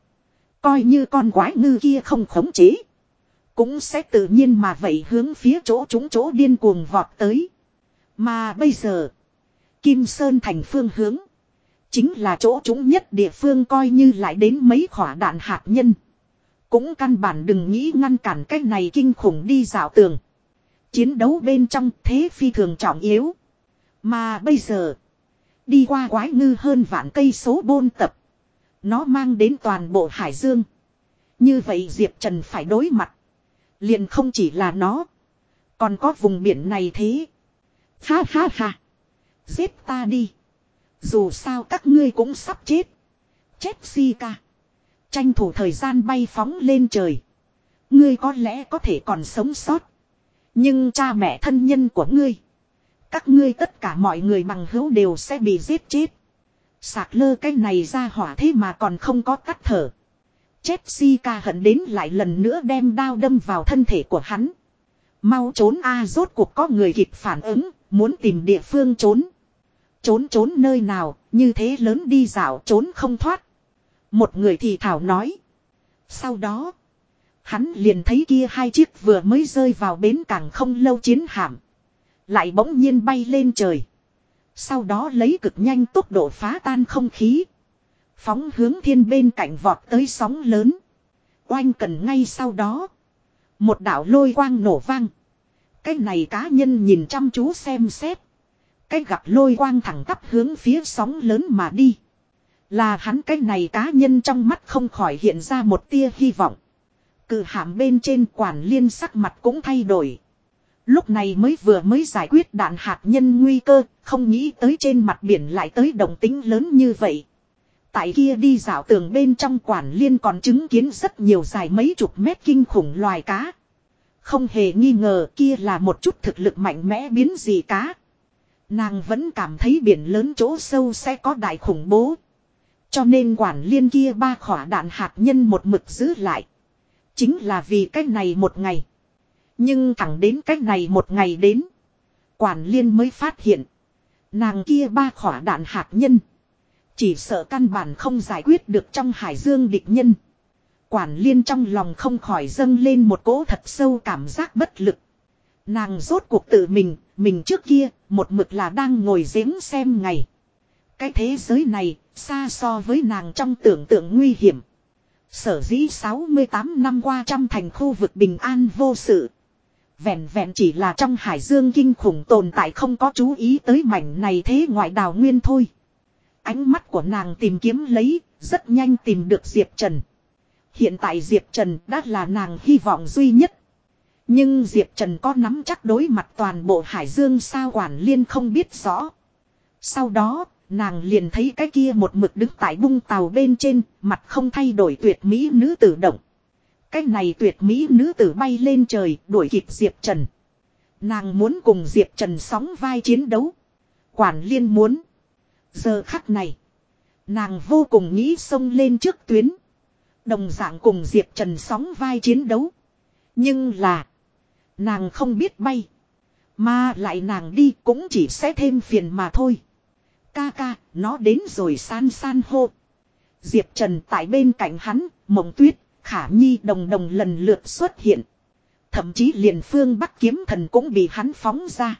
Coi như con quái ngư kia không khống chế. Cũng sẽ tự nhiên mà vậy hướng phía chỗ chúng chỗ điên cuồng vọt tới. Mà bây giờ. Kim Sơn thành phương hướng. Chính là chỗ chúng nhất địa phương coi như lại đến mấy khỏa đạn hạt nhân. Cũng căn bản đừng nghĩ ngăn cản cái này kinh khủng đi dạo tường. Chiến đấu bên trong thế phi thường trọng yếu. Mà bây giờ. Đi qua quái ngư hơn vạn cây số bôn tập. Nó mang đến toàn bộ hải dương. Như vậy Diệp Trần phải đối mặt. Liền không chỉ là nó. Còn có vùng biển này thế. Ha ha ha. Giết ta đi. Dù sao các ngươi cũng sắp chết. Jessica. Tranh thủ thời gian bay phóng lên trời. Ngươi có lẽ có thể còn sống sót. Nhưng cha mẹ thân nhân của ngươi. Các ngươi tất cả mọi người bằng hữu đều sẽ bị giết chết. Sạc lơ cái này ra hỏa thế mà còn không có tắt thở. Jessica hận đến lại lần nữa đem đao đâm vào thân thể của hắn. Mau trốn a rốt cuộc có người kịp phản ứng, muốn tìm địa phương trốn. Trốn trốn nơi nào, như thế lớn đi dạo trốn không thoát. Một người thì thảo nói. Sau đó, hắn liền thấy kia hai chiếc vừa mới rơi vào bến cảng không lâu chiến hạm. Lại bỗng nhiên bay lên trời. Sau đó lấy cực nhanh tốc độ phá tan không khí. Phóng hướng thiên bên cạnh vọt tới sóng lớn. Oanh cần ngay sau đó. Một đảo lôi quang nổ vang. Cái này cá nhân nhìn chăm chú xem xét. Cái gặp lôi quang thẳng tắp hướng phía sóng lớn mà đi. Là hắn cái này cá nhân trong mắt không khỏi hiện ra một tia hy vọng. Cự hạm bên trên quản liên sắc mặt cũng thay đổi. Lúc này mới vừa mới giải quyết đạn hạt nhân nguy cơ, không nghĩ tới trên mặt biển lại tới động tính lớn như vậy. Tại kia đi dạo tường bên trong quản liên còn chứng kiến rất nhiều dài mấy chục mét kinh khủng loài cá. Không hề nghi ngờ kia là một chút thực lực mạnh mẽ biến gì cá. Nàng vẫn cảm thấy biển lớn chỗ sâu sẽ có đại khủng bố. Cho nên quản liên kia ba khỏa đạn hạt nhân một mực giữ lại. Chính là vì cách này một ngày. Nhưng thẳng đến cách này một ngày đến. Quản liên mới phát hiện. Nàng kia ba khỏa đạn hạt nhân. Chỉ sợ căn bản không giải quyết được trong hải dương địch nhân. Quản liên trong lòng không khỏi dâng lên một cỗ thật sâu cảm giác bất lực. Nàng rốt cuộc tự mình, mình trước kia, một mực là đang ngồi giếng xem ngày. Cái thế giới này, xa so với nàng trong tưởng tượng nguy hiểm. Sở dĩ 68 năm qua trăm thành khu vực bình an vô sự. Vẹn vẹn chỉ là trong hải dương kinh khủng tồn tại không có chú ý tới mảnh này thế ngoại đào nguyên thôi. Ánh mắt của nàng tìm kiếm lấy, rất nhanh tìm được Diệp Trần. Hiện tại Diệp Trần đã là nàng hy vọng duy nhất. Nhưng Diệp Trần có nắm chắc đối mặt toàn bộ Hải Dương sao quản liên không biết rõ. Sau đó, nàng liền thấy cái kia một mực đứng tại bung tàu bên trên, mặt không thay đổi tuyệt mỹ nữ tử động. Cái này tuyệt mỹ nữ tử bay lên trời, đuổi kịp Diệp Trần. Nàng muốn cùng Diệp Trần sóng vai chiến đấu. Quản liên muốn. Giờ khắc này, nàng vô cùng nghĩ xông lên trước tuyến. Đồng dạng cùng Diệp Trần sóng vai chiến đấu. Nhưng là, nàng không biết bay. Mà lại nàng đi cũng chỉ sẽ thêm phiền mà thôi. Ca ca, nó đến rồi san san hô. Diệp Trần tại bên cạnh hắn, mộng tuyết, khả nhi đồng đồng lần lượt xuất hiện. Thậm chí liền phương bắc kiếm thần cũng bị hắn phóng ra.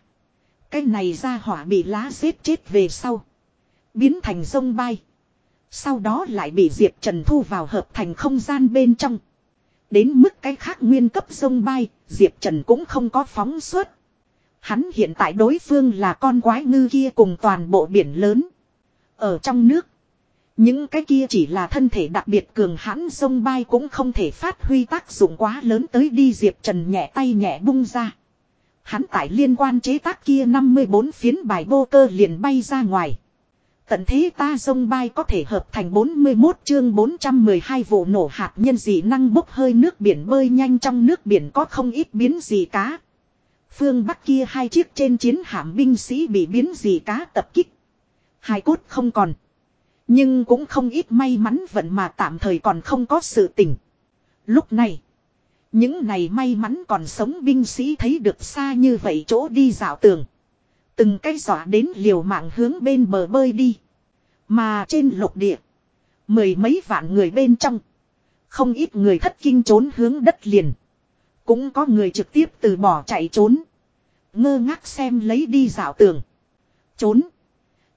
Cái này ra hỏa bị lá xếp chết về sau. Biến thành sông bay. Sau đó lại bị Diệp Trần thu vào hợp thành không gian bên trong. Đến mức cái khác nguyên cấp sông bay, Diệp Trần cũng không có phóng suốt. Hắn hiện tại đối phương là con quái ngư kia cùng toàn bộ biển lớn. Ở trong nước, những cái kia chỉ là thân thể đặc biệt cường hãn sông bay cũng không thể phát huy tác dụng quá lớn tới đi Diệp Trần nhẹ tay nhẹ bung ra. Hắn tại liên quan chế tác kia 54 phiến bài bô cơ liền bay ra ngoài. Tận thế ta sông bay có thể hợp thành 41 chương 412 vụ nổ hạt nhân dị năng bốc hơi nước biển bơi nhanh trong nước biển có không ít biến dị cá. Phương Bắc kia hai chiếc trên chiến hạm binh sĩ bị biến dị cá tập kích. Hai cốt không còn. Nhưng cũng không ít may mắn vận mà tạm thời còn không có sự tình. Lúc này. Những này may mắn còn sống binh sĩ thấy được xa như vậy chỗ đi dạo tường. Từng cây giỏ đến liều mạng hướng bên bờ bơi đi. Mà trên lục địa. Mười mấy vạn người bên trong. Không ít người thất kinh trốn hướng đất liền. Cũng có người trực tiếp từ bỏ chạy trốn. Ngơ ngác xem lấy đi dạo tường. Trốn.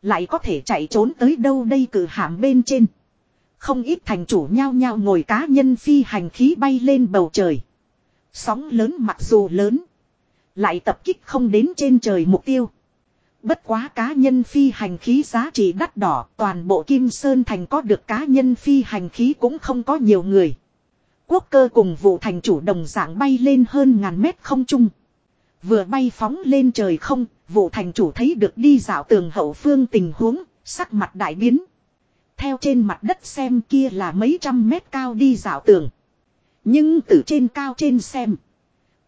Lại có thể chạy trốn tới đâu đây cử hàm bên trên. Không ít thành chủ nhao nhao ngồi cá nhân phi hành khí bay lên bầu trời. Sóng lớn mặc dù lớn. Lại tập kích không đến trên trời mục tiêu. Bất quá cá nhân phi hành khí giá trị đắt đỏ, toàn bộ Kim Sơn Thành có được cá nhân phi hành khí cũng không có nhiều người. Quốc cơ cùng vụ thành chủ đồng dạng bay lên hơn ngàn mét không trung. Vừa bay phóng lên trời không, vụ thành chủ thấy được đi dạo tường hậu phương tình huống, sắc mặt đại biến. Theo trên mặt đất xem kia là mấy trăm mét cao đi dạo tường. Nhưng từ trên cao trên xem.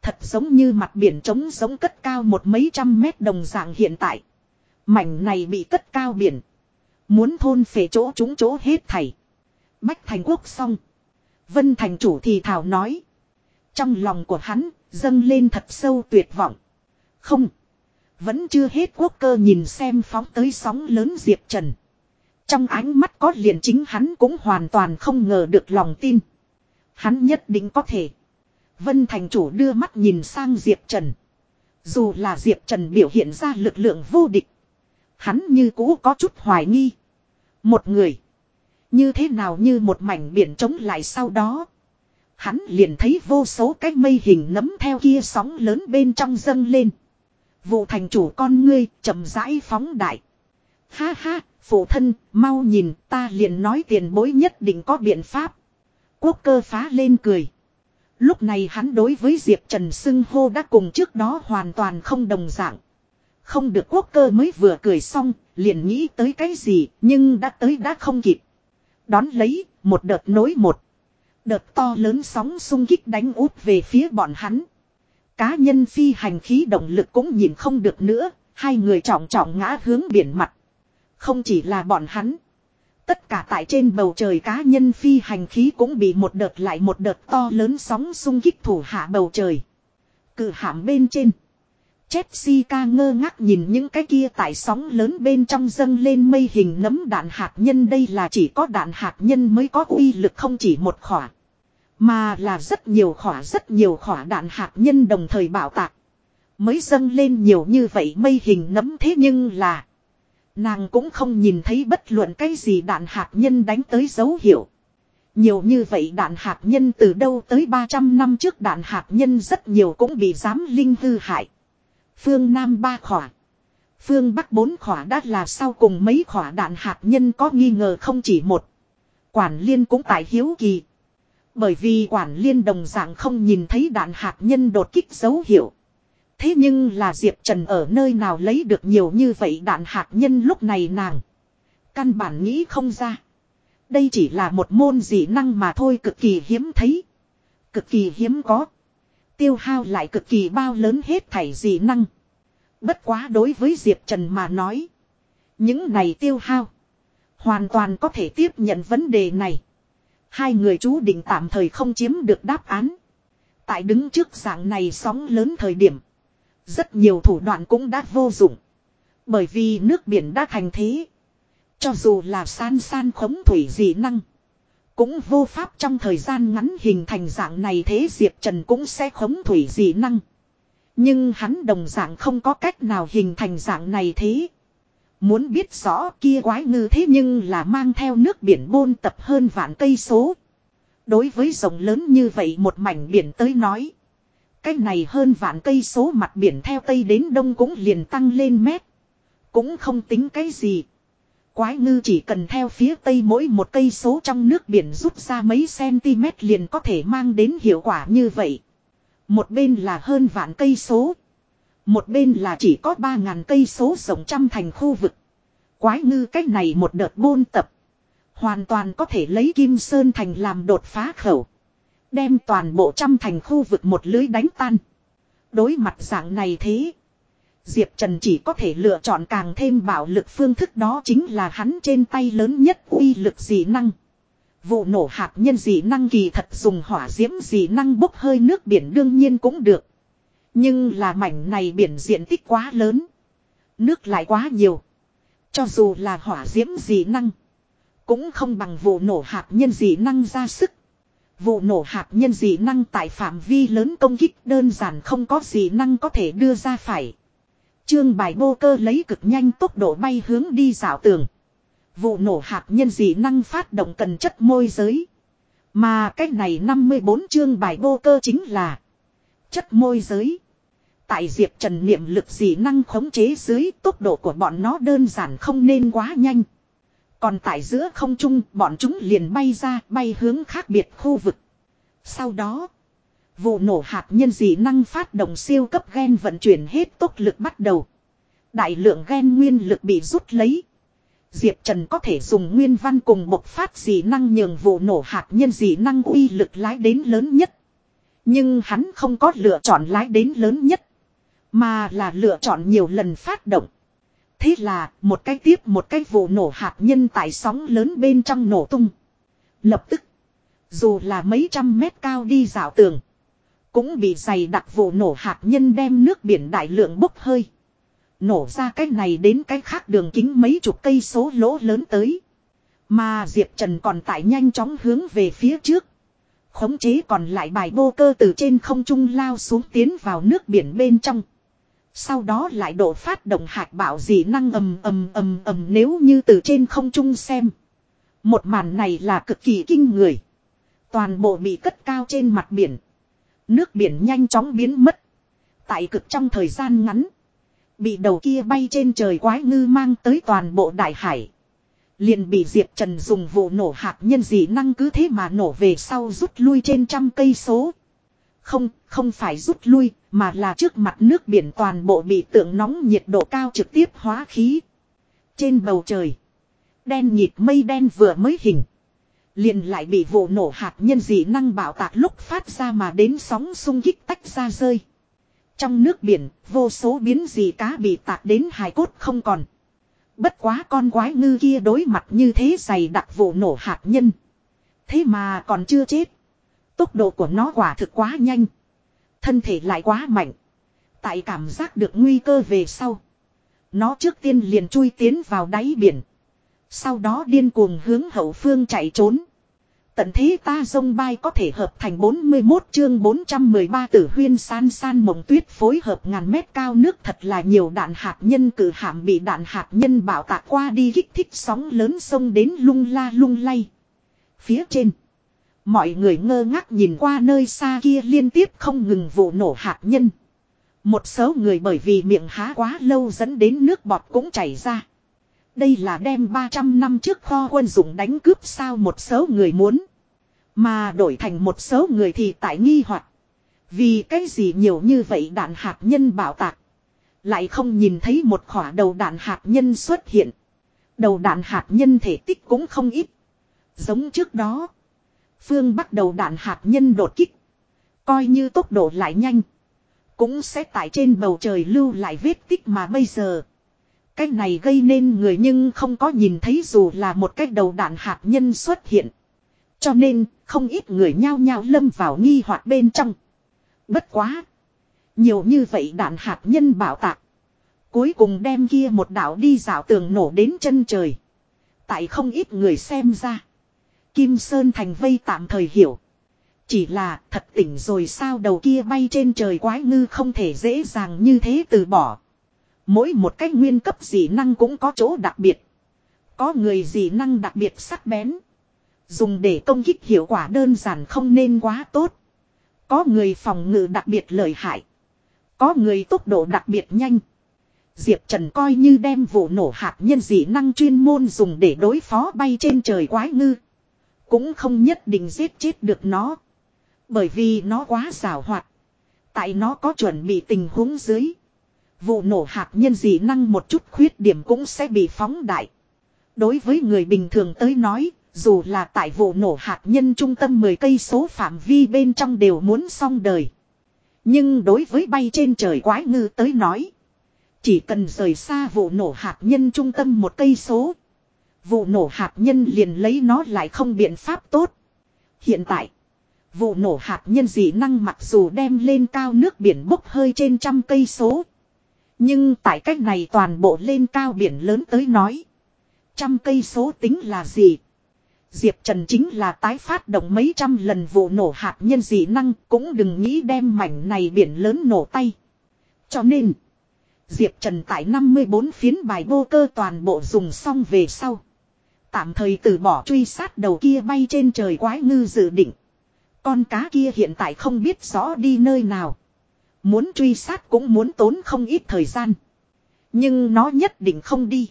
Thật giống như mặt biển trống giống cất cao một mấy trăm mét đồng dạng hiện tại. Mảnh này bị cất cao biển. Muốn thôn phệ chỗ chúng chỗ hết thảy. Bách thành quốc xong. Vân thành chủ thì thảo nói. Trong lòng của hắn, dâng lên thật sâu tuyệt vọng. Không. Vẫn chưa hết quốc cơ nhìn xem phóng tới sóng lớn Diệp Trần. Trong ánh mắt có liền chính hắn cũng hoàn toàn không ngờ được lòng tin. Hắn nhất định có thể. Vân thành chủ đưa mắt nhìn sang Diệp Trần. Dù là Diệp Trần biểu hiện ra lực lượng vô địch. Hắn như cũ có chút hoài nghi. Một người. Như thế nào như một mảnh biển trống lại sau đó. Hắn liền thấy vô số cái mây hình nấm theo kia sóng lớn bên trong dâng lên. Vụ thành chủ con ngươi chậm rãi phóng đại. Ha ha, phụ thân, mau nhìn ta liền nói tiền bối nhất định có biện pháp. Quốc cơ phá lên cười. Lúc này hắn đối với Diệp Trần xưng hô đã cùng trước đó hoàn toàn không đồng dạng. Không được quốc cơ mới vừa cười xong, liền nghĩ tới cái gì, nhưng đã tới đã không kịp. Đón lấy, một đợt nối một. Đợt to lớn sóng sung kích đánh úp về phía bọn hắn. Cá nhân phi hành khí động lực cũng nhìn không được nữa, hai người trọng trọng ngã hướng biển mặt. Không chỉ là bọn hắn. Tất cả tại trên bầu trời cá nhân phi hành khí cũng bị một đợt lại một đợt to lớn sóng xung kích thủ hạ bầu trời. Cử hạm bên trên. Jessica ngơ ngác nhìn những cái kia tại sóng lớn bên trong dâng lên mây hình nấm đạn hạt nhân đây là chỉ có đạn hạt nhân mới có uy lực không chỉ một khỏa. Mà là rất nhiều khỏa, rất nhiều khỏa đạn hạt nhân đồng thời bảo tạc. Mới dâng lên nhiều như vậy mây hình nấm thế nhưng là. Nàng cũng không nhìn thấy bất luận cái gì đạn hạt nhân đánh tới dấu hiệu. Nhiều như vậy đạn hạt nhân từ đâu tới 300 năm trước đạn hạt nhân rất nhiều cũng bị giám linh hư hại. Phương Nam ba khỏa. Phương Bắc bốn khỏa đã là sau cùng mấy khỏa đạn hạt nhân có nghi ngờ không chỉ một. Quản liên cũng tại hiếu kỳ. Bởi vì quản liên đồng dạng không nhìn thấy đạn hạt nhân đột kích dấu hiệu. Thế nhưng là Diệp Trần ở nơi nào lấy được nhiều như vậy đạn hạt nhân lúc này nàng. Căn bản nghĩ không ra. Đây chỉ là một môn dị năng mà thôi, cực kỳ hiếm thấy. Cực kỳ hiếm có. Tiêu hao lại cực kỳ bao lớn hết thảy dị năng. Bất quá đối với Diệp Trần mà nói. Những này tiêu hao. Hoàn toàn có thể tiếp nhận vấn đề này. Hai người chú định tạm thời không chiếm được đáp án. Tại đứng trước dạng này sóng lớn thời điểm. Rất nhiều thủ đoạn cũng đã vô dụng. Bởi vì nước biển đã thành thế. Cho dù là san san khống thủy dị năng. Cũng vô pháp trong thời gian ngắn hình thành dạng này thế Diệp Trần cũng sẽ khống thủy dị năng. Nhưng hắn đồng dạng không có cách nào hình thành dạng này thế. Muốn biết rõ kia quái ngư thế nhưng là mang theo nước biển bôn tập hơn vạn cây số. Đối với rồng lớn như vậy một mảnh biển tới nói. Cái này hơn vạn cây số mặt biển theo Tây đến Đông cũng liền tăng lên mét. Cũng không tính cái gì. Quái ngư chỉ cần theo phía Tây mỗi một cây số trong nước biển rút ra mấy cm liền có thể mang đến hiệu quả như vậy. Một bên là hơn vạn cây số. Một bên là chỉ có 3.000 cây số rộng trăm thành khu vực. Quái ngư cách này một đợt bôn tập. Hoàn toàn có thể lấy Kim Sơn Thành làm đột phá khẩu. Đem toàn bộ trăm thành khu vực một lưới đánh tan. Đối mặt dạng này thế. Diệp Trần chỉ có thể lựa chọn càng thêm bạo lực phương thức đó chính là hắn trên tay lớn nhất uy lực dị năng. Vụ nổ hạt nhân dị năng kỳ thật dùng hỏa diễm dị năng bốc hơi nước biển đương nhiên cũng được. Nhưng là mảnh này biển diện tích quá lớn. Nước lại quá nhiều. Cho dù là hỏa diễm dị năng. Cũng không bằng vụ nổ hạt nhân dị năng ra sức. Vụ nổ hạt nhân dị năng tại phạm vi lớn công kích đơn giản không có dị năng có thể đưa ra phải. Trương bài bô cơ lấy cực nhanh tốc độ bay hướng đi dạo tường. Vụ nổ hạt nhân dị năng phát động cần chất môi giới. Mà cách này 54 chương bài bô cơ chính là chất môi giới. Tại Diệp Trần niệm lực dị năng khống chế dưới tốc độ của bọn nó đơn giản không nên quá nhanh. Còn tại giữa không trung bọn chúng liền bay ra bay hướng khác biệt khu vực. Sau đó, vụ nổ hạt nhân dị năng phát động siêu cấp gen vận chuyển hết tốc lực bắt đầu. Đại lượng gen nguyên lực bị rút lấy. Diệp Trần có thể dùng nguyên văn cùng bộc phát dị năng nhường vụ nổ hạt nhân dị năng uy lực lái đến lớn nhất. Nhưng hắn không có lựa chọn lái đến lớn nhất. Mà là lựa chọn nhiều lần phát động. Thế là, một cái tiếp một cái vụ nổ hạt nhân tại sóng lớn bên trong nổ tung. Lập tức. Dù là mấy trăm mét cao đi dạo tường. Cũng bị dày đặc vụ nổ hạt nhân đem nước biển đại lượng bốc hơi. Nổ ra cái này đến cái khác đường kính mấy chục cây số lỗ lớn tới. Mà Diệp Trần còn tại nhanh chóng hướng về phía trước. Khống chế còn lại bài vô cơ từ trên không trung lao xuống tiến vào nước biển bên trong. Sau đó lại độ phát động hạt bảo dị năng ầm ầm ầm ầm nếu như từ trên không trung xem. Một màn này là cực kỳ kinh người. Toàn bộ bị cất cao trên mặt biển. Nước biển nhanh chóng biến mất. Tại cực trong thời gian ngắn. Bị đầu kia bay trên trời quái ngư mang tới toàn bộ đại hải. Liền bị Diệp Trần dùng vụ nổ hạt nhân dị năng cứ thế mà nổ về sau rút lui trên trăm cây số. Không, không phải rút lui, mà là trước mặt nước biển toàn bộ bị tượng nóng nhiệt độ cao trực tiếp hóa khí. Trên bầu trời, đen nhịt mây đen vừa mới hình. Liền lại bị vụ nổ hạt nhân dị năng bảo tạc lúc phát ra mà đến sóng sung kích tách ra rơi. Trong nước biển, vô số biến dị cá bị tạc đến hài cốt không còn. Bất quá con quái ngư kia đối mặt như thế dày đặc vụ nổ hạt nhân. Thế mà còn chưa chết. Tốc độ của nó quả thực quá nhanh. Thân thể lại quá mạnh. Tại cảm giác được nguy cơ về sau. Nó trước tiên liền chui tiến vào đáy biển. Sau đó điên cuồng hướng hậu phương chạy trốn. Tận thế ta dông bay có thể hợp thành 41 chương 413 tử huyên san san mộng tuyết phối hợp ngàn mét cao nước thật là nhiều đạn hạt nhân cử hạm bị đạn hạt nhân bảo tạc qua đi kích thích sóng lớn sông đến lung la lung lay. Phía trên. Mọi người ngơ ngác nhìn qua nơi xa kia liên tiếp không ngừng vụ nổ hạt nhân. Một số người bởi vì miệng há quá lâu dẫn đến nước bọt cũng chảy ra. Đây là đem 300 năm trước kho quân dụng đánh cướp sao một số người muốn. Mà đổi thành một số người thì tại nghi hoặc Vì cái gì nhiều như vậy đạn hạt nhân bảo tạc. Lại không nhìn thấy một khỏa đầu đạn hạt nhân xuất hiện. Đầu đạn hạt nhân thể tích cũng không ít. Giống trước đó. Phương bắt đầu đạn hạt nhân đột kích. Coi như tốc độ lại nhanh. Cũng sẽ tại trên bầu trời lưu lại vết tích mà bây giờ. Cái này gây nên người nhưng không có nhìn thấy dù là một cái đầu đạn hạt nhân xuất hiện. Cho nên, không ít người nhao nhao lâm vào nghi hoặc bên trong. Bất quá. Nhiều như vậy đạn hạt nhân bảo tạc. Cuối cùng đem kia một đảo đi dạo tường nổ đến chân trời. Tại không ít người xem ra. Kim Sơn thành vây tạm thời hiểu. Chỉ là, thật tỉnh rồi sao đầu kia bay trên trời quái ngư không thể dễ dàng như thế từ bỏ. Mỗi một cái nguyên cấp dị năng cũng có chỗ đặc biệt. Có người dị năng đặc biệt sắc bén. Dùng để công kích hiệu quả đơn giản không nên quá tốt. Có người phòng ngự đặc biệt lợi hại. Có người tốc độ đặc biệt nhanh. Diệp Trần coi như đem vụ nổ hạt nhân dị năng chuyên môn dùng để đối phó bay trên trời quái ngư. Cũng không nhất định giết chết được nó. Bởi vì nó quá xảo hoạt. Tại nó có chuẩn bị tình huống dưới. Vụ nổ hạt nhân dị năng một chút khuyết điểm cũng sẽ bị phóng đại. Đối với người bình thường tới nói, dù là tại vụ nổ hạt nhân trung tâm 10 cây số phạm vi bên trong đều muốn xong đời. Nhưng đối với bay trên trời quái ngư tới nói. Chỉ cần rời xa vụ nổ hạt nhân trung tâm một cây số. Vụ nổ hạt nhân liền lấy nó lại không biện pháp tốt. Hiện tại. Vụ nổ hạt nhân dị năng mặc dù đem lên cao nước biển bốc hơi trên trăm cây số. Nhưng tại cách này toàn bộ lên cao biển lớn tới nói. Trăm cây số tính là gì? Diệp Trần chính là tái phát động mấy trăm lần vụ nổ hạt nhân dị năng cũng đừng nghĩ đem mảnh này biển lớn nổ tay. Cho nên, Diệp Trần tại 54 phiến bài vô cơ toàn bộ dùng xong về sau. Tạm thời từ bỏ truy sát đầu kia bay trên trời quái ngư dự định. Con cá kia hiện tại không biết rõ đi nơi nào. Muốn truy sát cũng muốn tốn không ít thời gian. Nhưng nó nhất định không đi.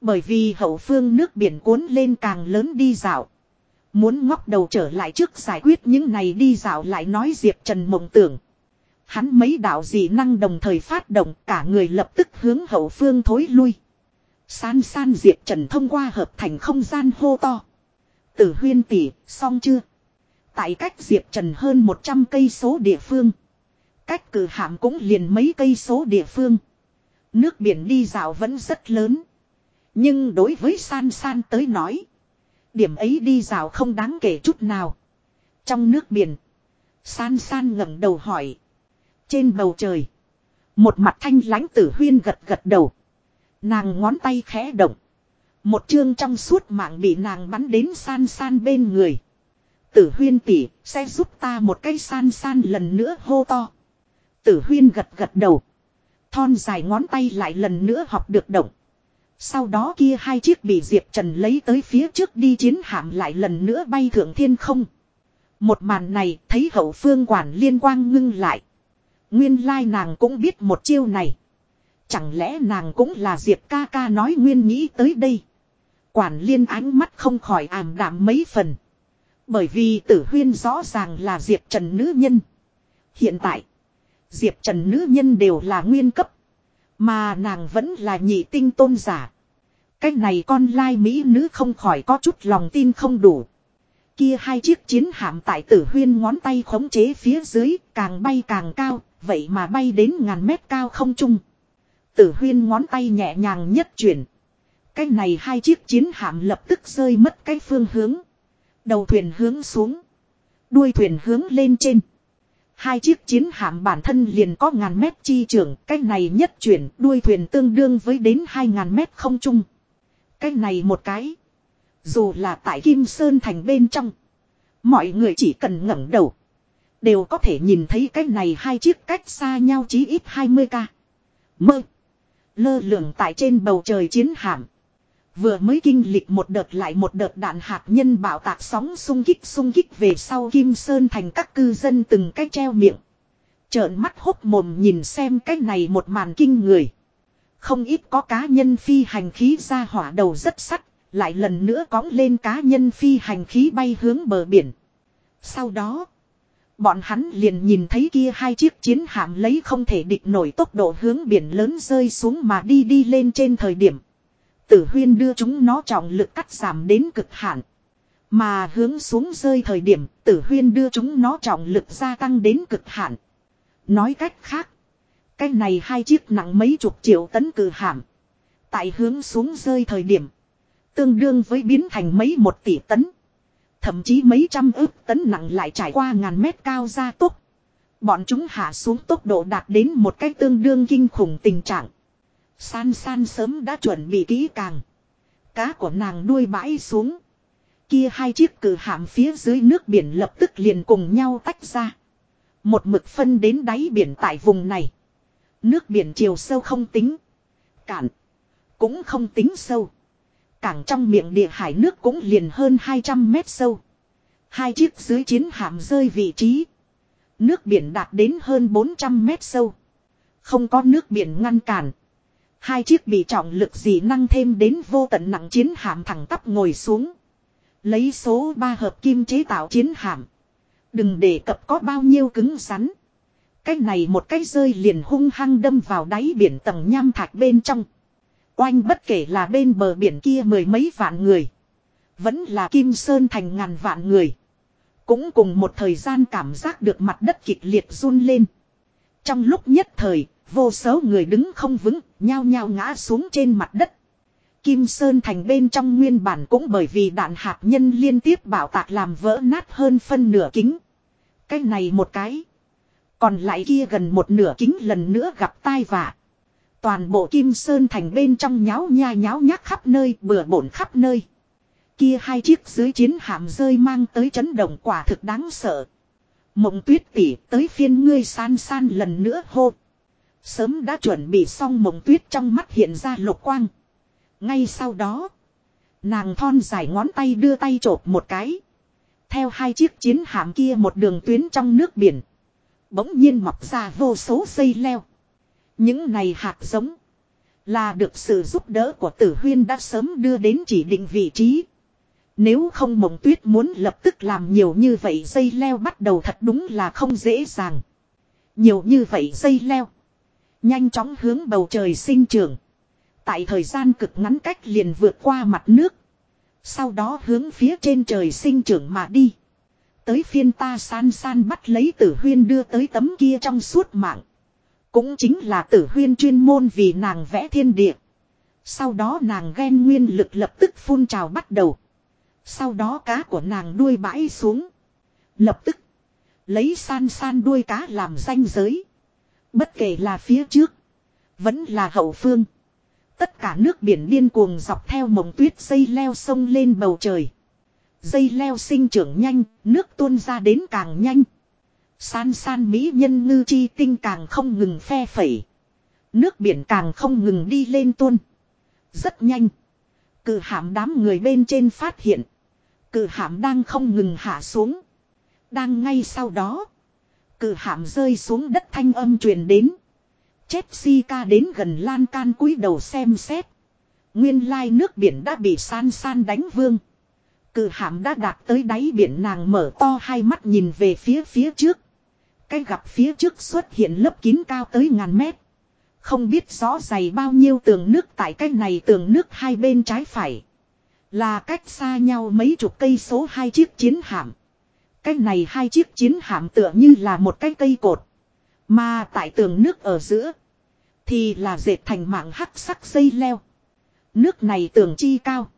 Bởi vì hậu phương nước biển cuốn lên càng lớn đi dạo. Muốn ngóc đầu trở lại trước giải quyết những này đi dạo lại nói Diệp Trần mộng tưởng. Hắn mấy đạo dị năng đồng thời phát động, cả người lập tức hướng hậu phương thối lui. San san Diệp Trần thông qua hợp thành không gian hô to. Tử huyên tỷ, xong chưa? Tại cách Diệp Trần hơn 100 cây số địa phương. Cách cử hạm cũng liền mấy cây số địa phương. Nước biển đi dạo vẫn rất lớn. Nhưng đối với san san tới nói. Điểm ấy đi dạo không đáng kể chút nào. Trong nước biển. San san ngẩng đầu hỏi. Trên bầu trời. Một mặt thanh lãnh tử huyên gật gật đầu. Nàng ngón tay khẽ động. Một chương trong suốt mạng bị nàng bắn đến san san bên người. Tử huyên tỉ sẽ giúp ta một cây san san lần nữa hô to. Tử huyên gật gật đầu. Thon dài ngón tay lại lần nữa học được động. Sau đó kia hai chiếc bị Diệp Trần lấy tới phía trước đi chiến hạm lại lần nữa bay thượng thiên không. Một màn này thấy hậu phương quản liên quang ngưng lại. Nguyên lai nàng cũng biết một chiêu này. Chẳng lẽ nàng cũng là Diệp ca ca nói nguyên nghĩ tới đây. Quản liên ánh mắt không khỏi ảm đạm mấy phần. Bởi vì tử huyên rõ ràng là Diệp Trần nữ nhân. Hiện tại, Diệp Trần nữ nhân đều là nguyên cấp. Mà nàng vẫn là nhị tinh tôn giả. Cách này con lai mỹ nữ không khỏi có chút lòng tin không đủ. Kia hai chiếc chiến hạm tại tử huyên ngón tay khống chế phía dưới, càng bay càng cao, vậy mà bay đến ngàn mét cao không trung. Tử huyên ngón tay nhẹ nhàng nhất chuyển. Cái này hai chiếc chiến hạm lập tức rơi mất cái phương hướng. Đầu thuyền hướng xuống. Đuôi thuyền hướng lên trên. Hai chiếc chiến hạm bản thân liền có ngàn mét chi trưởng, Cái này nhất chuyển đuôi thuyền tương đương với đến hai ngàn mét không trung. Cái này một cái. Dù là tại Kim Sơn thành bên trong. Mọi người chỉ cần ngẩng đầu. Đều có thể nhìn thấy cái này hai chiếc cách xa nhau chí ít 20 ca. Mơ. Lơ lửng tại trên bầu trời chiến hạm. Vừa mới kinh lịch một đợt lại một đợt đạn hạt nhân bạo tạc sóng sung kích sung kích về sau Kim Sơn thành các cư dân từng cái treo miệng. Trợn mắt hốc mồm nhìn xem cái này một màn kinh người. Không ít có cá nhân phi hành khí ra hỏa đầu rất sắt, lại lần nữa cóng lên cá nhân phi hành khí bay hướng bờ biển. Sau đó, bọn hắn liền nhìn thấy kia hai chiếc chiến hạm lấy không thể địch nổi tốc độ hướng biển lớn rơi xuống mà đi đi lên trên thời điểm. Tử huyên đưa chúng nó trọng lực cắt giảm đến cực hạn. Mà hướng xuống rơi thời điểm, tử huyên đưa chúng nó trọng lực gia tăng đến cực hạn. Nói cách khác. Cái này hai chiếc nặng mấy chục triệu tấn cử hạm, Tại hướng xuống rơi thời điểm. Tương đương với biến thành mấy một tỷ tấn. Thậm chí mấy trăm ức tấn nặng lại trải qua ngàn mét cao ra tốc. Bọn chúng hạ xuống tốc độ đạt đến một cách tương đương kinh khủng tình trạng. San san sớm đã chuẩn bị kỹ càng. Cá của nàng đuôi bãi xuống. Kia hai chiếc cử hạm phía dưới nước biển lập tức liền cùng nhau tách ra. Một mực phân đến đáy biển tại vùng này. Nước biển chiều sâu không tính. Cạn. Cũng không tính sâu. Cảng trong miệng địa hải nước cũng liền hơn 200 mét sâu. Hai chiếc dưới chiến hạm rơi vị trí. Nước biển đạt đến hơn 400 mét sâu. Không có nước biển ngăn cản. Hai chiếc bị trọng lực dị năng thêm đến vô tận nặng chiến hạm thẳng tắp ngồi xuống. Lấy số 3 hợp kim chế tạo chiến hạm. Đừng để cập có bao nhiêu cứng rắn. Cái này một cái rơi liền hung hăng đâm vào đáy biển tầng nham thạch bên trong. Oanh bất kể là bên bờ biển kia mười mấy vạn người. Vẫn là Kim Sơn thành ngàn vạn người. Cũng cùng một thời gian cảm giác được mặt đất kịch liệt run lên. Trong lúc nhất thời, vô số người đứng không vững, nhao nhao ngã xuống trên mặt đất. Kim Sơn thành bên trong nguyên bản cũng bởi vì đạn hạt nhân liên tiếp bảo tạc làm vỡ nát hơn phân nửa kính. Cái này một cái. Còn lại kia gần một nửa kính lần nữa gặp tai vạ. Toàn bộ Kim Sơn thành bên trong nháo nha nháo nhác khắp nơi, bừa bổn khắp nơi. Kia hai chiếc dưới chiến hạm rơi mang tới chấn động quả thực đáng sợ. Mộng tuyết tỉ tới phiên ngươi san san lần nữa hô. Sớm đã chuẩn bị xong mộng tuyết trong mắt hiện ra lục quang. Ngay sau đó. Nàng thon dài ngón tay đưa tay chộp một cái. Theo hai chiếc chiến hạm kia một đường tuyến trong nước biển. Bỗng nhiên mọc ra vô số dây leo. Những này hạt giống. Là được sự giúp đỡ của tử huyên đã sớm đưa đến chỉ định vị trí. Nếu không mộng tuyết muốn lập tức làm nhiều như vậy dây leo bắt đầu thật đúng là không dễ dàng. Nhiều như vậy dây leo. Nhanh chóng hướng bầu trời sinh trưởng. Tại thời gian cực ngắn cách liền vượt qua mặt nước. Sau đó hướng phía trên trời sinh trưởng mà đi. Tới phiên ta san san bắt lấy tử huyên đưa tới tấm kia trong suốt mạng. Cũng chính là tử huyên chuyên môn vì nàng vẽ thiên địa. Sau đó nàng ghen nguyên lực lập tức phun trào bắt đầu. Sau đó cá của nàng đuôi bãi xuống. Lập tức. Lấy san san đuôi cá làm danh giới. Bất kể là phía trước. Vẫn là hậu phương. Tất cả nước biển điên cuồng dọc theo mộng tuyết dây leo sông lên bầu trời. Dây leo sinh trưởng nhanh, nước tuôn ra đến càng nhanh. San san mỹ nhân ngư chi tinh càng không ngừng phe phẩy. Nước biển càng không ngừng đi lên tuôn. Rất nhanh. Cự hạm đám người bên trên phát hiện. Cự hạm đang không ngừng hạ xuống. Đang ngay sau đó. Cự hạm rơi xuống đất thanh âm truyền đến. Jessica đến gần lan can cúi đầu xem xét. Nguyên lai nước biển đã bị san san đánh vương. Cự hạm đã đạt tới đáy biển nàng mở to hai mắt nhìn về phía phía trước. Cái gặp phía trước xuất hiện lớp kín cao tới ngàn mét. Không biết rõ dày bao nhiêu tường nước tại cái này tường nước hai bên trái phải. Là cách xa nhau mấy chục cây số hai chiếc chiến hạm. Cái này hai chiếc chiến hạm tựa như là một cái cây cột. Mà tại tường nước ở giữa. Thì là dệt thành mạng hắc sắc dây leo. Nước này tường chi cao.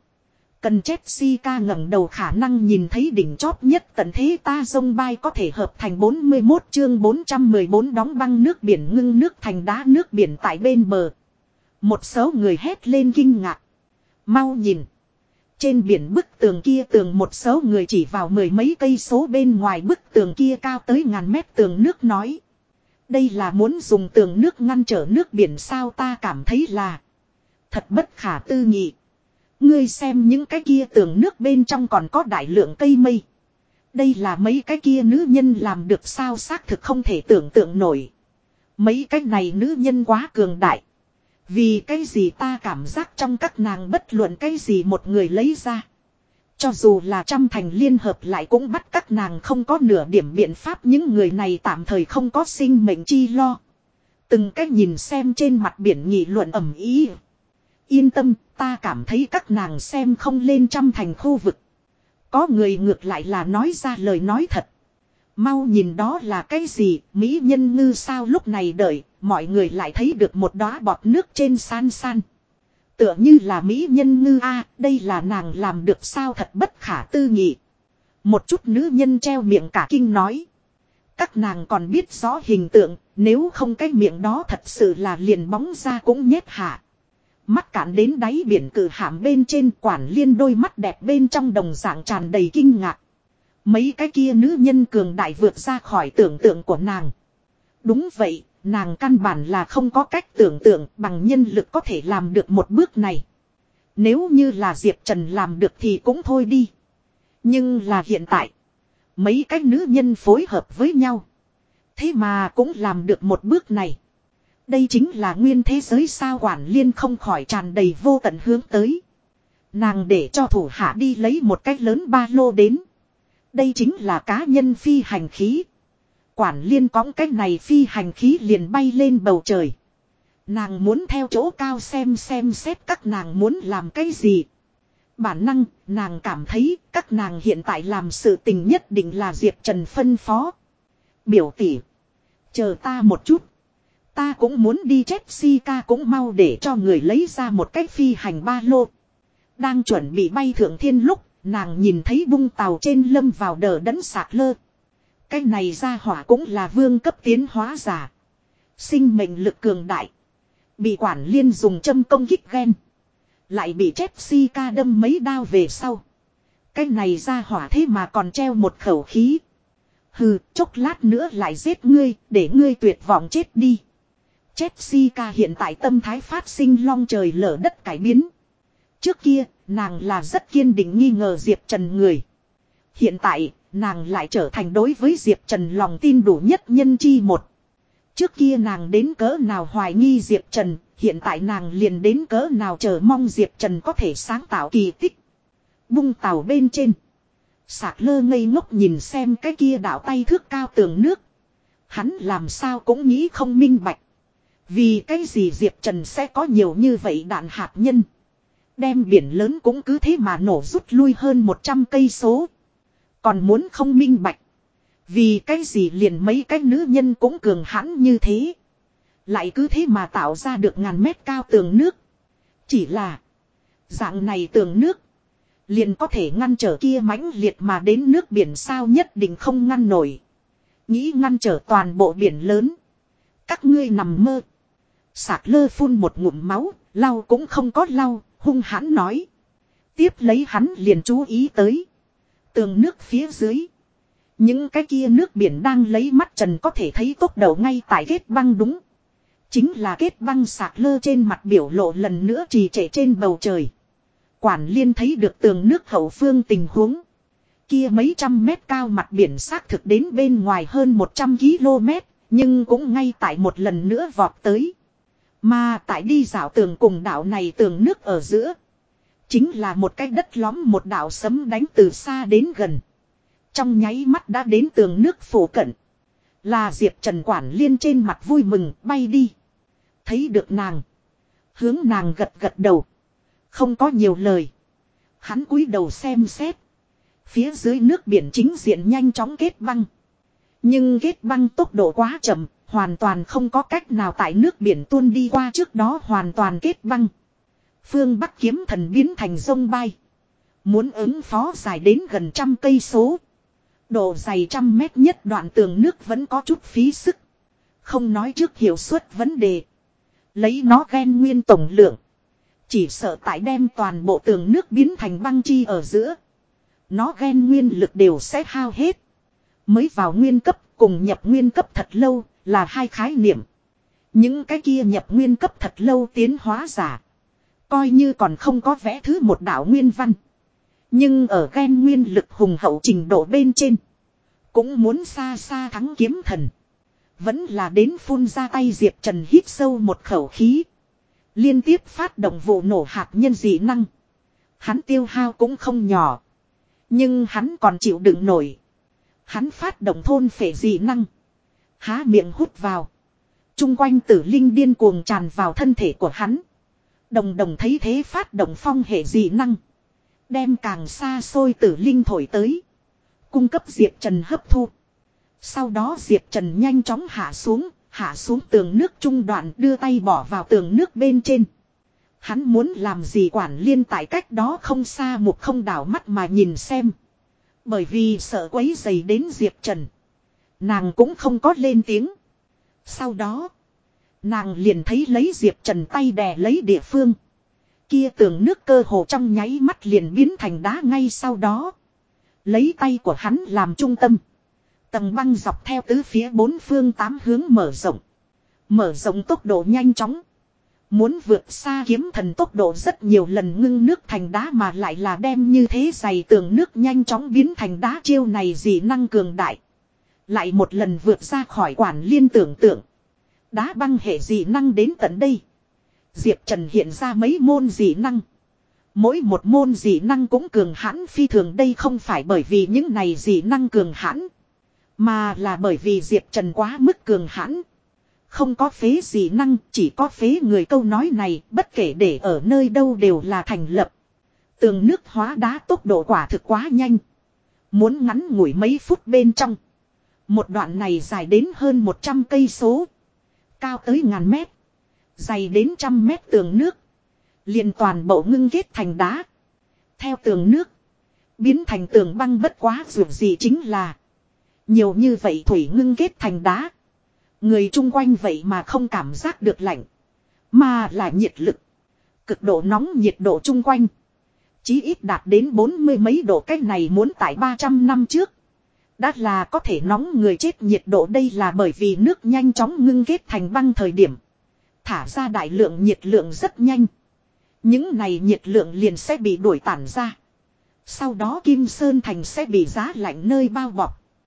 Cần Jessica ngẩng đầu khả năng nhìn thấy đỉnh chóp nhất tận thế ta sông bay có thể hợp thành 41 chương 414 đóng băng nước biển ngưng nước thành đá nước biển tại bên bờ. Một số người hét lên kinh ngạc. Mau nhìn. Trên biển bức tường kia tường một số người chỉ vào mười mấy cây số bên ngoài bức tường kia cao tới ngàn mét tường nước nói. Đây là muốn dùng tường nước ngăn trở nước biển sao ta cảm thấy là. Thật bất khả tư nghị. Ngươi xem những cái kia tường nước bên trong còn có đại lượng cây mây. Đây là mấy cái kia nữ nhân làm được sao xác thực không thể tưởng tượng nổi. Mấy cái này nữ nhân quá cường đại. Vì cái gì ta cảm giác trong các nàng bất luận cái gì một người lấy ra. Cho dù là trăm thành liên hợp lại cũng bắt các nàng không có nửa điểm biện pháp những người này tạm thời không có sinh mệnh chi lo. Từng cách nhìn xem trên mặt biển nghị luận ẩm ý. Yên tâm, ta cảm thấy các nàng xem không lên trăm thành khu vực. Có người ngược lại là nói ra lời nói thật. Mau nhìn đó là cái gì, Mỹ nhân ngư sao lúc này đợi, mọi người lại thấy được một đóa bọt nước trên san san. Tựa như là Mỹ nhân ngư a đây là nàng làm được sao thật bất khả tư nghị. Một chút nữ nhân treo miệng cả kinh nói. Các nàng còn biết rõ hình tượng, nếu không cái miệng đó thật sự là liền bóng ra cũng nhét hạ. Mắt cạn đến đáy biển cử hàm bên trên quản liên đôi mắt đẹp bên trong đồng dạng tràn đầy kinh ngạc. Mấy cái kia nữ nhân cường đại vượt ra khỏi tưởng tượng của nàng. Đúng vậy, nàng căn bản là không có cách tưởng tượng bằng nhân lực có thể làm được một bước này. Nếu như là Diệp Trần làm được thì cũng thôi đi. Nhưng là hiện tại, mấy cái nữ nhân phối hợp với nhau. Thế mà cũng làm được một bước này. Đây chính là nguyên thế giới sao quản liên không khỏi tràn đầy vô tận hướng tới. Nàng để cho thủ hạ đi lấy một cách lớn ba lô đến. Đây chính là cá nhân phi hành khí. Quản liên cõng cách này phi hành khí liền bay lên bầu trời. Nàng muốn theo chỗ cao xem xem xét các nàng muốn làm cái gì. Bản năng, nàng cảm thấy các nàng hiện tại làm sự tình nhất định là Diệp Trần phân phó. Biểu tỷ. Chờ ta một chút. Ta cũng muốn đi Jessica cũng mau để cho người lấy ra một cách phi hành ba lô. Đang chuẩn bị bay thượng thiên lúc, nàng nhìn thấy bung tàu trên lâm vào đờ đẫn sạc lơ. Cái này ra hỏa cũng là vương cấp tiến hóa giả. Sinh mệnh lực cường đại. Bị quản liên dùng châm công kích ghen. Lại bị Jessica đâm mấy đao về sau. Cái này ra hỏa thế mà còn treo một khẩu khí. Hừ, chốc lát nữa lại giết ngươi, để ngươi tuyệt vọng chết đi. Jessica hiện tại tâm thái phát sinh long trời lở đất cải biến. Trước kia, nàng là rất kiên định nghi ngờ Diệp Trần người. Hiện tại, nàng lại trở thành đối với Diệp Trần lòng tin đủ nhất nhân chi một. Trước kia nàng đến cỡ nào hoài nghi Diệp Trần, hiện tại nàng liền đến cỡ nào chờ mong Diệp Trần có thể sáng tạo kỳ tích. Bung tàu bên trên. Sạc lơ ngây ngốc nhìn xem cái kia đảo tay thước cao tường nước. Hắn làm sao cũng nghĩ không minh bạch. Vì cái gì Diệp Trần sẽ có nhiều như vậy đạn hạt nhân. Đem biển lớn cũng cứ thế mà nổ rút lui hơn 100 cây số. Còn muốn không minh bạch. Vì cái gì liền mấy cái nữ nhân cũng cường hãn như thế. Lại cứ thế mà tạo ra được ngàn mét cao tường nước. Chỉ là. Dạng này tường nước. Liền có thể ngăn trở kia mãnh liệt mà đến nước biển sao nhất định không ngăn nổi. Nghĩ ngăn trở toàn bộ biển lớn. Các ngươi nằm mơ. Sạc lơ phun một ngụm máu, lau cũng không có lau, hung hãn nói. Tiếp lấy hắn liền chú ý tới. Tường nước phía dưới. Những cái kia nước biển đang lấy mắt trần có thể thấy tốc đầu ngay tại kết băng đúng. Chính là kết băng sạc lơ trên mặt biểu lộ lần nữa trì trệ trên bầu trời. Quản liên thấy được tường nước hậu phương tình huống. Kia mấy trăm mét cao mặt biển xác thực đến bên ngoài hơn 100 km, nhưng cũng ngay tại một lần nữa vọt tới. Mà tại đi dạo tường cùng đảo này tường nước ở giữa. Chính là một cái đất lõm một đảo sấm đánh từ xa đến gần. Trong nháy mắt đã đến tường nước phủ cận. Là Diệp Trần Quản Liên trên mặt vui mừng bay đi. Thấy được nàng. Hướng nàng gật gật đầu. Không có nhiều lời. Hắn cúi đầu xem xét. Phía dưới nước biển chính diện nhanh chóng kết băng. Nhưng kết băng tốc độ quá chậm, hoàn toàn không có cách nào tại nước biển tuôn đi qua trước đó hoàn toàn kết băng. Phương Bắc kiếm thần biến thành sông bay. Muốn ứng phó dài đến gần trăm cây số. Độ dày trăm mét nhất đoạn tường nước vẫn có chút phí sức. Không nói trước hiệu suất vấn đề. Lấy nó ghen nguyên tổng lượng. Chỉ sợ tại đem toàn bộ tường nước biến thành băng chi ở giữa. Nó ghen nguyên lực đều sẽ hao hết. Mới vào nguyên cấp cùng nhập nguyên cấp thật lâu là hai khái niệm. Những cái kia nhập nguyên cấp thật lâu tiến hóa giả. Coi như còn không có vẽ thứ một đạo nguyên văn. Nhưng ở ghen nguyên lực hùng hậu trình độ bên trên. Cũng muốn xa xa thắng kiếm thần. Vẫn là đến phun ra tay Diệp Trần hít sâu một khẩu khí. Liên tiếp phát động vụ nổ hạt nhân dị năng. Hắn tiêu hao cũng không nhỏ. Nhưng hắn còn chịu đựng nổi. Hắn phát động thôn phệ dị năng. Há miệng hút vào. Trung quanh tử linh điên cuồng tràn vào thân thể của hắn. Đồng đồng thấy thế phát động phong hệ dị năng. Đem càng xa xôi tử linh thổi tới. Cung cấp Diệp Trần hấp thu. Sau đó Diệp Trần nhanh chóng hạ xuống, hạ xuống tường nước trung đoạn đưa tay bỏ vào tường nước bên trên. Hắn muốn làm gì quản liên tại cách đó không xa một không đảo mắt mà nhìn xem. Bởi vì sợ quấy dày đến Diệp Trần. Nàng cũng không có lên tiếng. Sau đó, nàng liền thấy lấy Diệp Trần tay đè lấy địa phương. Kia tường nước cơ hồ trong nháy mắt liền biến thành đá ngay sau đó. Lấy tay của hắn làm trung tâm. Tầng băng dọc theo tứ phía bốn phương tám hướng mở rộng. Mở rộng tốc độ nhanh chóng. Muốn vượt xa kiếm thần tốc độ rất nhiều lần ngưng nước thành đá mà lại là đem như thế dày tường nước nhanh chóng biến thành đá chiêu này gì năng cường đại. Lại một lần vượt ra khỏi quản liên tưởng tượng. Đá băng hệ dị năng đến tận đây. Diệp Trần hiện ra mấy môn dị năng. Mỗi một môn dị năng cũng cường hãn phi thường đây không phải bởi vì những này dị năng cường hãn. Mà là bởi vì Diệp Trần quá mức cường hãn. Không có phế dị năng, chỉ có phế người câu nói này, bất kể để ở nơi đâu đều là thành lập. Tường nước hóa đá tốc độ quả thực quá nhanh. Muốn ngắn ngủi mấy phút bên trong. Một đoạn này dài đến hơn 100 cây số. Cao tới ngàn mét. Dày đến trăm mét tường nước. liền toàn bộ ngưng kết thành đá. Theo tường nước. Biến thành tường băng bất quá dù gì chính là. Nhiều như vậy thủy ngưng kết thành đá. Người chung quanh vậy mà không cảm giác được lạnh. Mà là nhiệt lực. Cực độ nóng nhiệt độ chung quanh. Chí ít đạt đến bốn mươi mấy độ cách này muốn tại 300 năm trước. Đã là có thể nóng người chết nhiệt độ đây là bởi vì nước nhanh chóng ngưng kết thành băng thời điểm. Thả ra đại lượng nhiệt lượng rất nhanh. Những này nhiệt lượng liền sẽ bị đuổi tản ra. Sau đó Kim Sơn Thành sẽ bị giá lạnh nơi bao bọc.